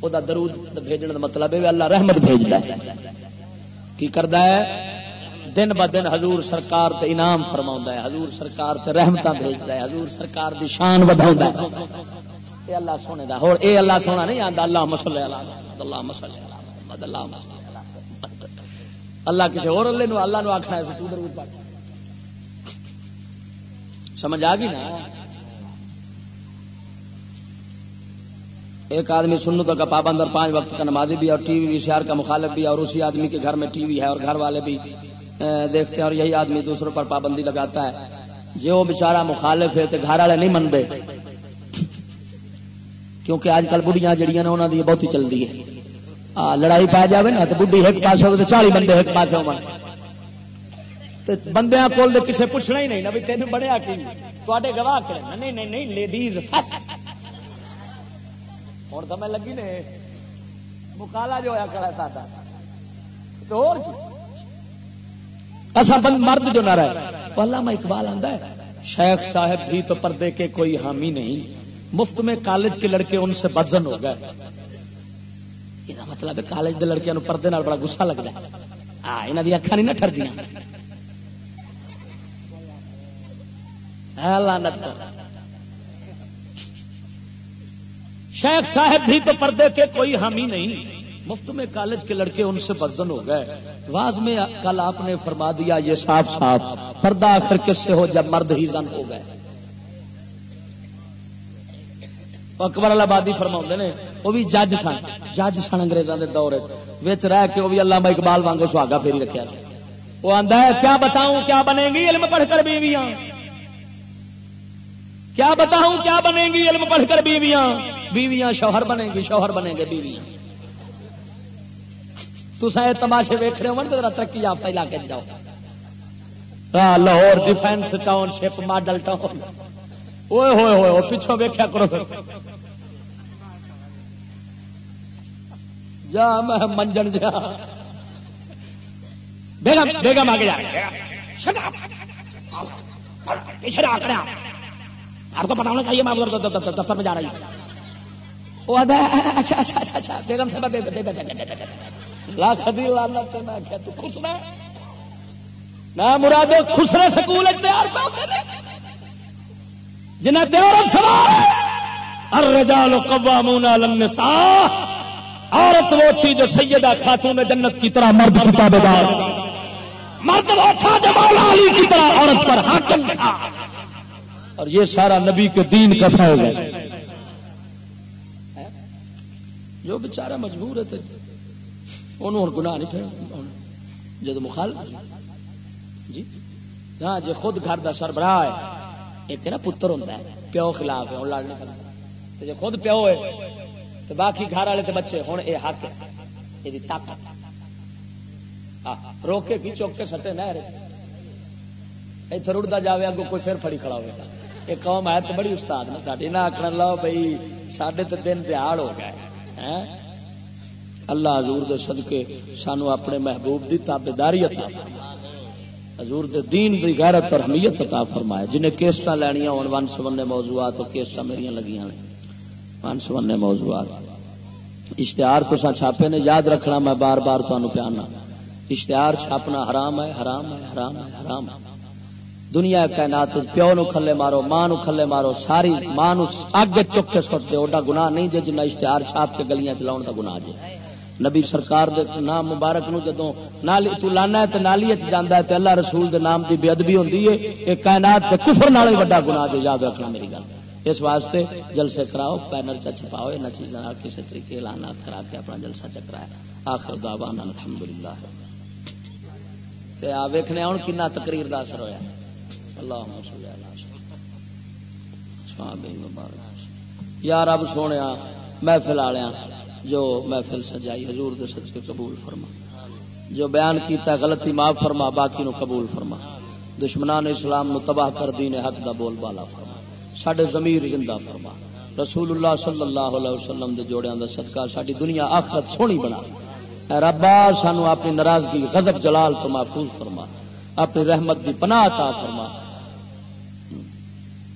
وہ درود بھیجنے کا مطلب ہے، اللہ رحمت بھیجتا ہے۔ کی کرتا ہے، دن ب دن حضور سرکار تے انعام فرما ہے، حضور سرکار تے رحمت بھیجتا ہے، حضور سرکار دی شان بڑھا اے اللہ سونے دا اور اے اللہ سونا نہیں آتا اللہ مسلے اللہ مسلے اللہ اللہ کسی اور اللہ نو اللہ نو آخنا ہے تو درود پڑھ سمجھ آ گئی نا؟ ایک آدمی سنتوں کا پابند اور پانچ وقت کا نمازی بھی اور ٹی وی شہر کا مخالف بھی اور اسی آدمی کے گھر میں ٹی وی ہے اور گھر والے بھی دیکھتے ہیں اور یہی آدمی دوسروں پر پابندی لگاتا ہے۔ جو بےچارا مخالف ہے تو گھر والے نہیں منتے کیونکہ آج کل بڑھیاں جڑیاں نے انہوں کی بہت ہی چلتی ہے۔ لڑائی پا جائے نا تو بڑھی ایک پاس ہو چالی بندے ایک پاس ہو بندے کول کسی پوچھنا ہی نہیں نا بھی تین بڑھیا کی تے گواہ کرنا نہیں نہیں نہیں لیڈیز ہوں تو لگی نے، مکالا جو ہوا کرا سا تو ایسا بند مرد جو نہ رہے۔ علامہ اقبال آتا ہے، شیخ صاحب بھی تو پردے کے کوئی حامی نہیں۔ مفت میں کالج کے لڑکے ان سے بدزن ہو گئے۔ یہ مطلب ہے کالج کے لڑکیاں پردے نال بڑا گسا لگتا ہے۔ ہاں یہاں دی اکھا نہیں نہ ٹردیا لانت شیخ صاحب بھی تو پردے کے کوئی حامی نہیں۔ مفت میں کالج کے لڑکے ان سے بدزن ہو گئے۔ واز میں کل آپ نے فرما دیا، یہ صاف صاف، پردہ آخر کس سے ہو جب مرد ہی زن ہو گئے۔ اکبر آبادی فرما نے، وہ بھی جج سن جج سن انگریزوں کے دور رہ کے وہ بھی اللہ اقبال وانگو سہاگا پھیری رکھا وہ آتا ہے، کیا بتاؤں، کیا بنے گی؟ علم پڑھ کر بیویاں۔ کیا بتاؤں، کیا بنے گی؟ علم پڑھ کر بیویاں۔ بیویاں شوہر بنے گی، شوہر بنے گے بیویاں۔ تو سائے تماشے ویخ رہے ہو ذرا ترقی یافتہ علاقے جاؤ۔ Lahore Defence Township Model Town. ہوئے ہوئے ہوئے پچھوں ویخیا کرو جا، میں منجن جا۔ بیگم بیگم آگے جا۔ پیچھے آپ کو پتا ہونا چاہیے میں دفتر میں جا رہی ہوں اچھا- اچھا-, اچھا اچھا اچھا اچھا بیگم لاکھ دی لعنت میں کہ تو خسرا مراد خسرے سکول تیار پہ جنہ تے عورت سوار الرجال قوامون علی النساء۔ عورت وہ تھی جو سیدہ خاتون جنت کی طرح مرد کی تابعدار مرد وہ تھا جو مولا علی کی طرح عورت پر حاکم تھا۔ اور یہ سارا نبی کے دین کا فیض ہے۔ جو بیچارہ مجبور ہے انہوں گناہ نہیں پھر جب مخال جی۔ ہاں جی خود گھر کا سربراہ ہے، ایک نا پتر ہوتا ہے، پیو خلاف ہے لڑ نہیں جی خود پیو ہے تو باقی گھر والے تو بچے ہوں یہ حق ہے یہ طاقت روکے کی چوک کے سٹے نہ اتنے رڑتا جائے اگو کوئی پھر پڑی کھڑا ہوگا یہ قوم ہے تو بڑی استاد نے تاری نہ آخر لو بھائی سڈے تو دن دیہڑ ہو گئے۔ ہاں؟ اللہ حضور دے صدقے سانو اپنے محبوب دی تابے داری عطا حضور دے دین دی غیرت اور حمیت عطا فرمائے۔ جنہیں کیسٹا لینیاں ہون ون سونے موضوعات اور کیسٹا میری لگیاں ہیں ون سونے موضوعات۔ اشتہار تو سا چھاپے نے، یاد رکھنا میں بار بار تو پیانا۔ اشتہار چھاپنا حرام ہے حرام ہے حرام ہے حرام ہے۔ دنیا کائنات پیو نو کھلے مارو ماں نو کھلے مارو، ساری ماں نو اگ چک کے سٹ دے، اوڈا گناہ نہیں جے جنہ اشتہار چھاپ کے گلیاں چلاؤ دا گناہ جے۔ نبی سرکار دے نام مبارک نو جدوں نالی تو لانا ہے تے نالی وچ جاندا ہے تے اللہ رسول دے نام دی بے ادبی ہوندی ہے، اے کائنات تے کفر نال ہی بڑا گناہ جو یاد رکھنا میری گل۔ اس واسطے جلسے کراؤ پینر چا چھپاؤ، انہاں چیزاں نال کسی طریقے اعلانات کرا کے اپنا جلسہ چکرایا آخر دعوانا الحمدللہ۔ تے آ ویکھنے ہن کنا تقریر دا اثر ہویا۔ اللهم مبارک. یا رب سونیا محفل والےاں جو محفل سجائی، حضور دے صدقے قبول فرما. جو بیان کیتا ہے، غلطی معاف فرما، باقی نو قبول فرما. دشمنان اسلام نو تباہ کر دین حق دا بول بالا فرما. ساڈے ضمیر زندہ فرما. رسول اللہ صلی اللہ علیہ وسلم دے جوڑیاں دا صدقہ ساڈی دنیا آخرت سونی بنا. اے ربا، سانو اپنی ناراضگی، غضب جلال تو محفوظ فرما. اپنی رحمت دی پناہ عطا فرما.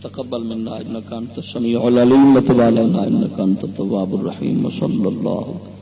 تقبل منا انك انت السميع العليم وتب علينا انك انت التواب الرحيم وصلى الله عليه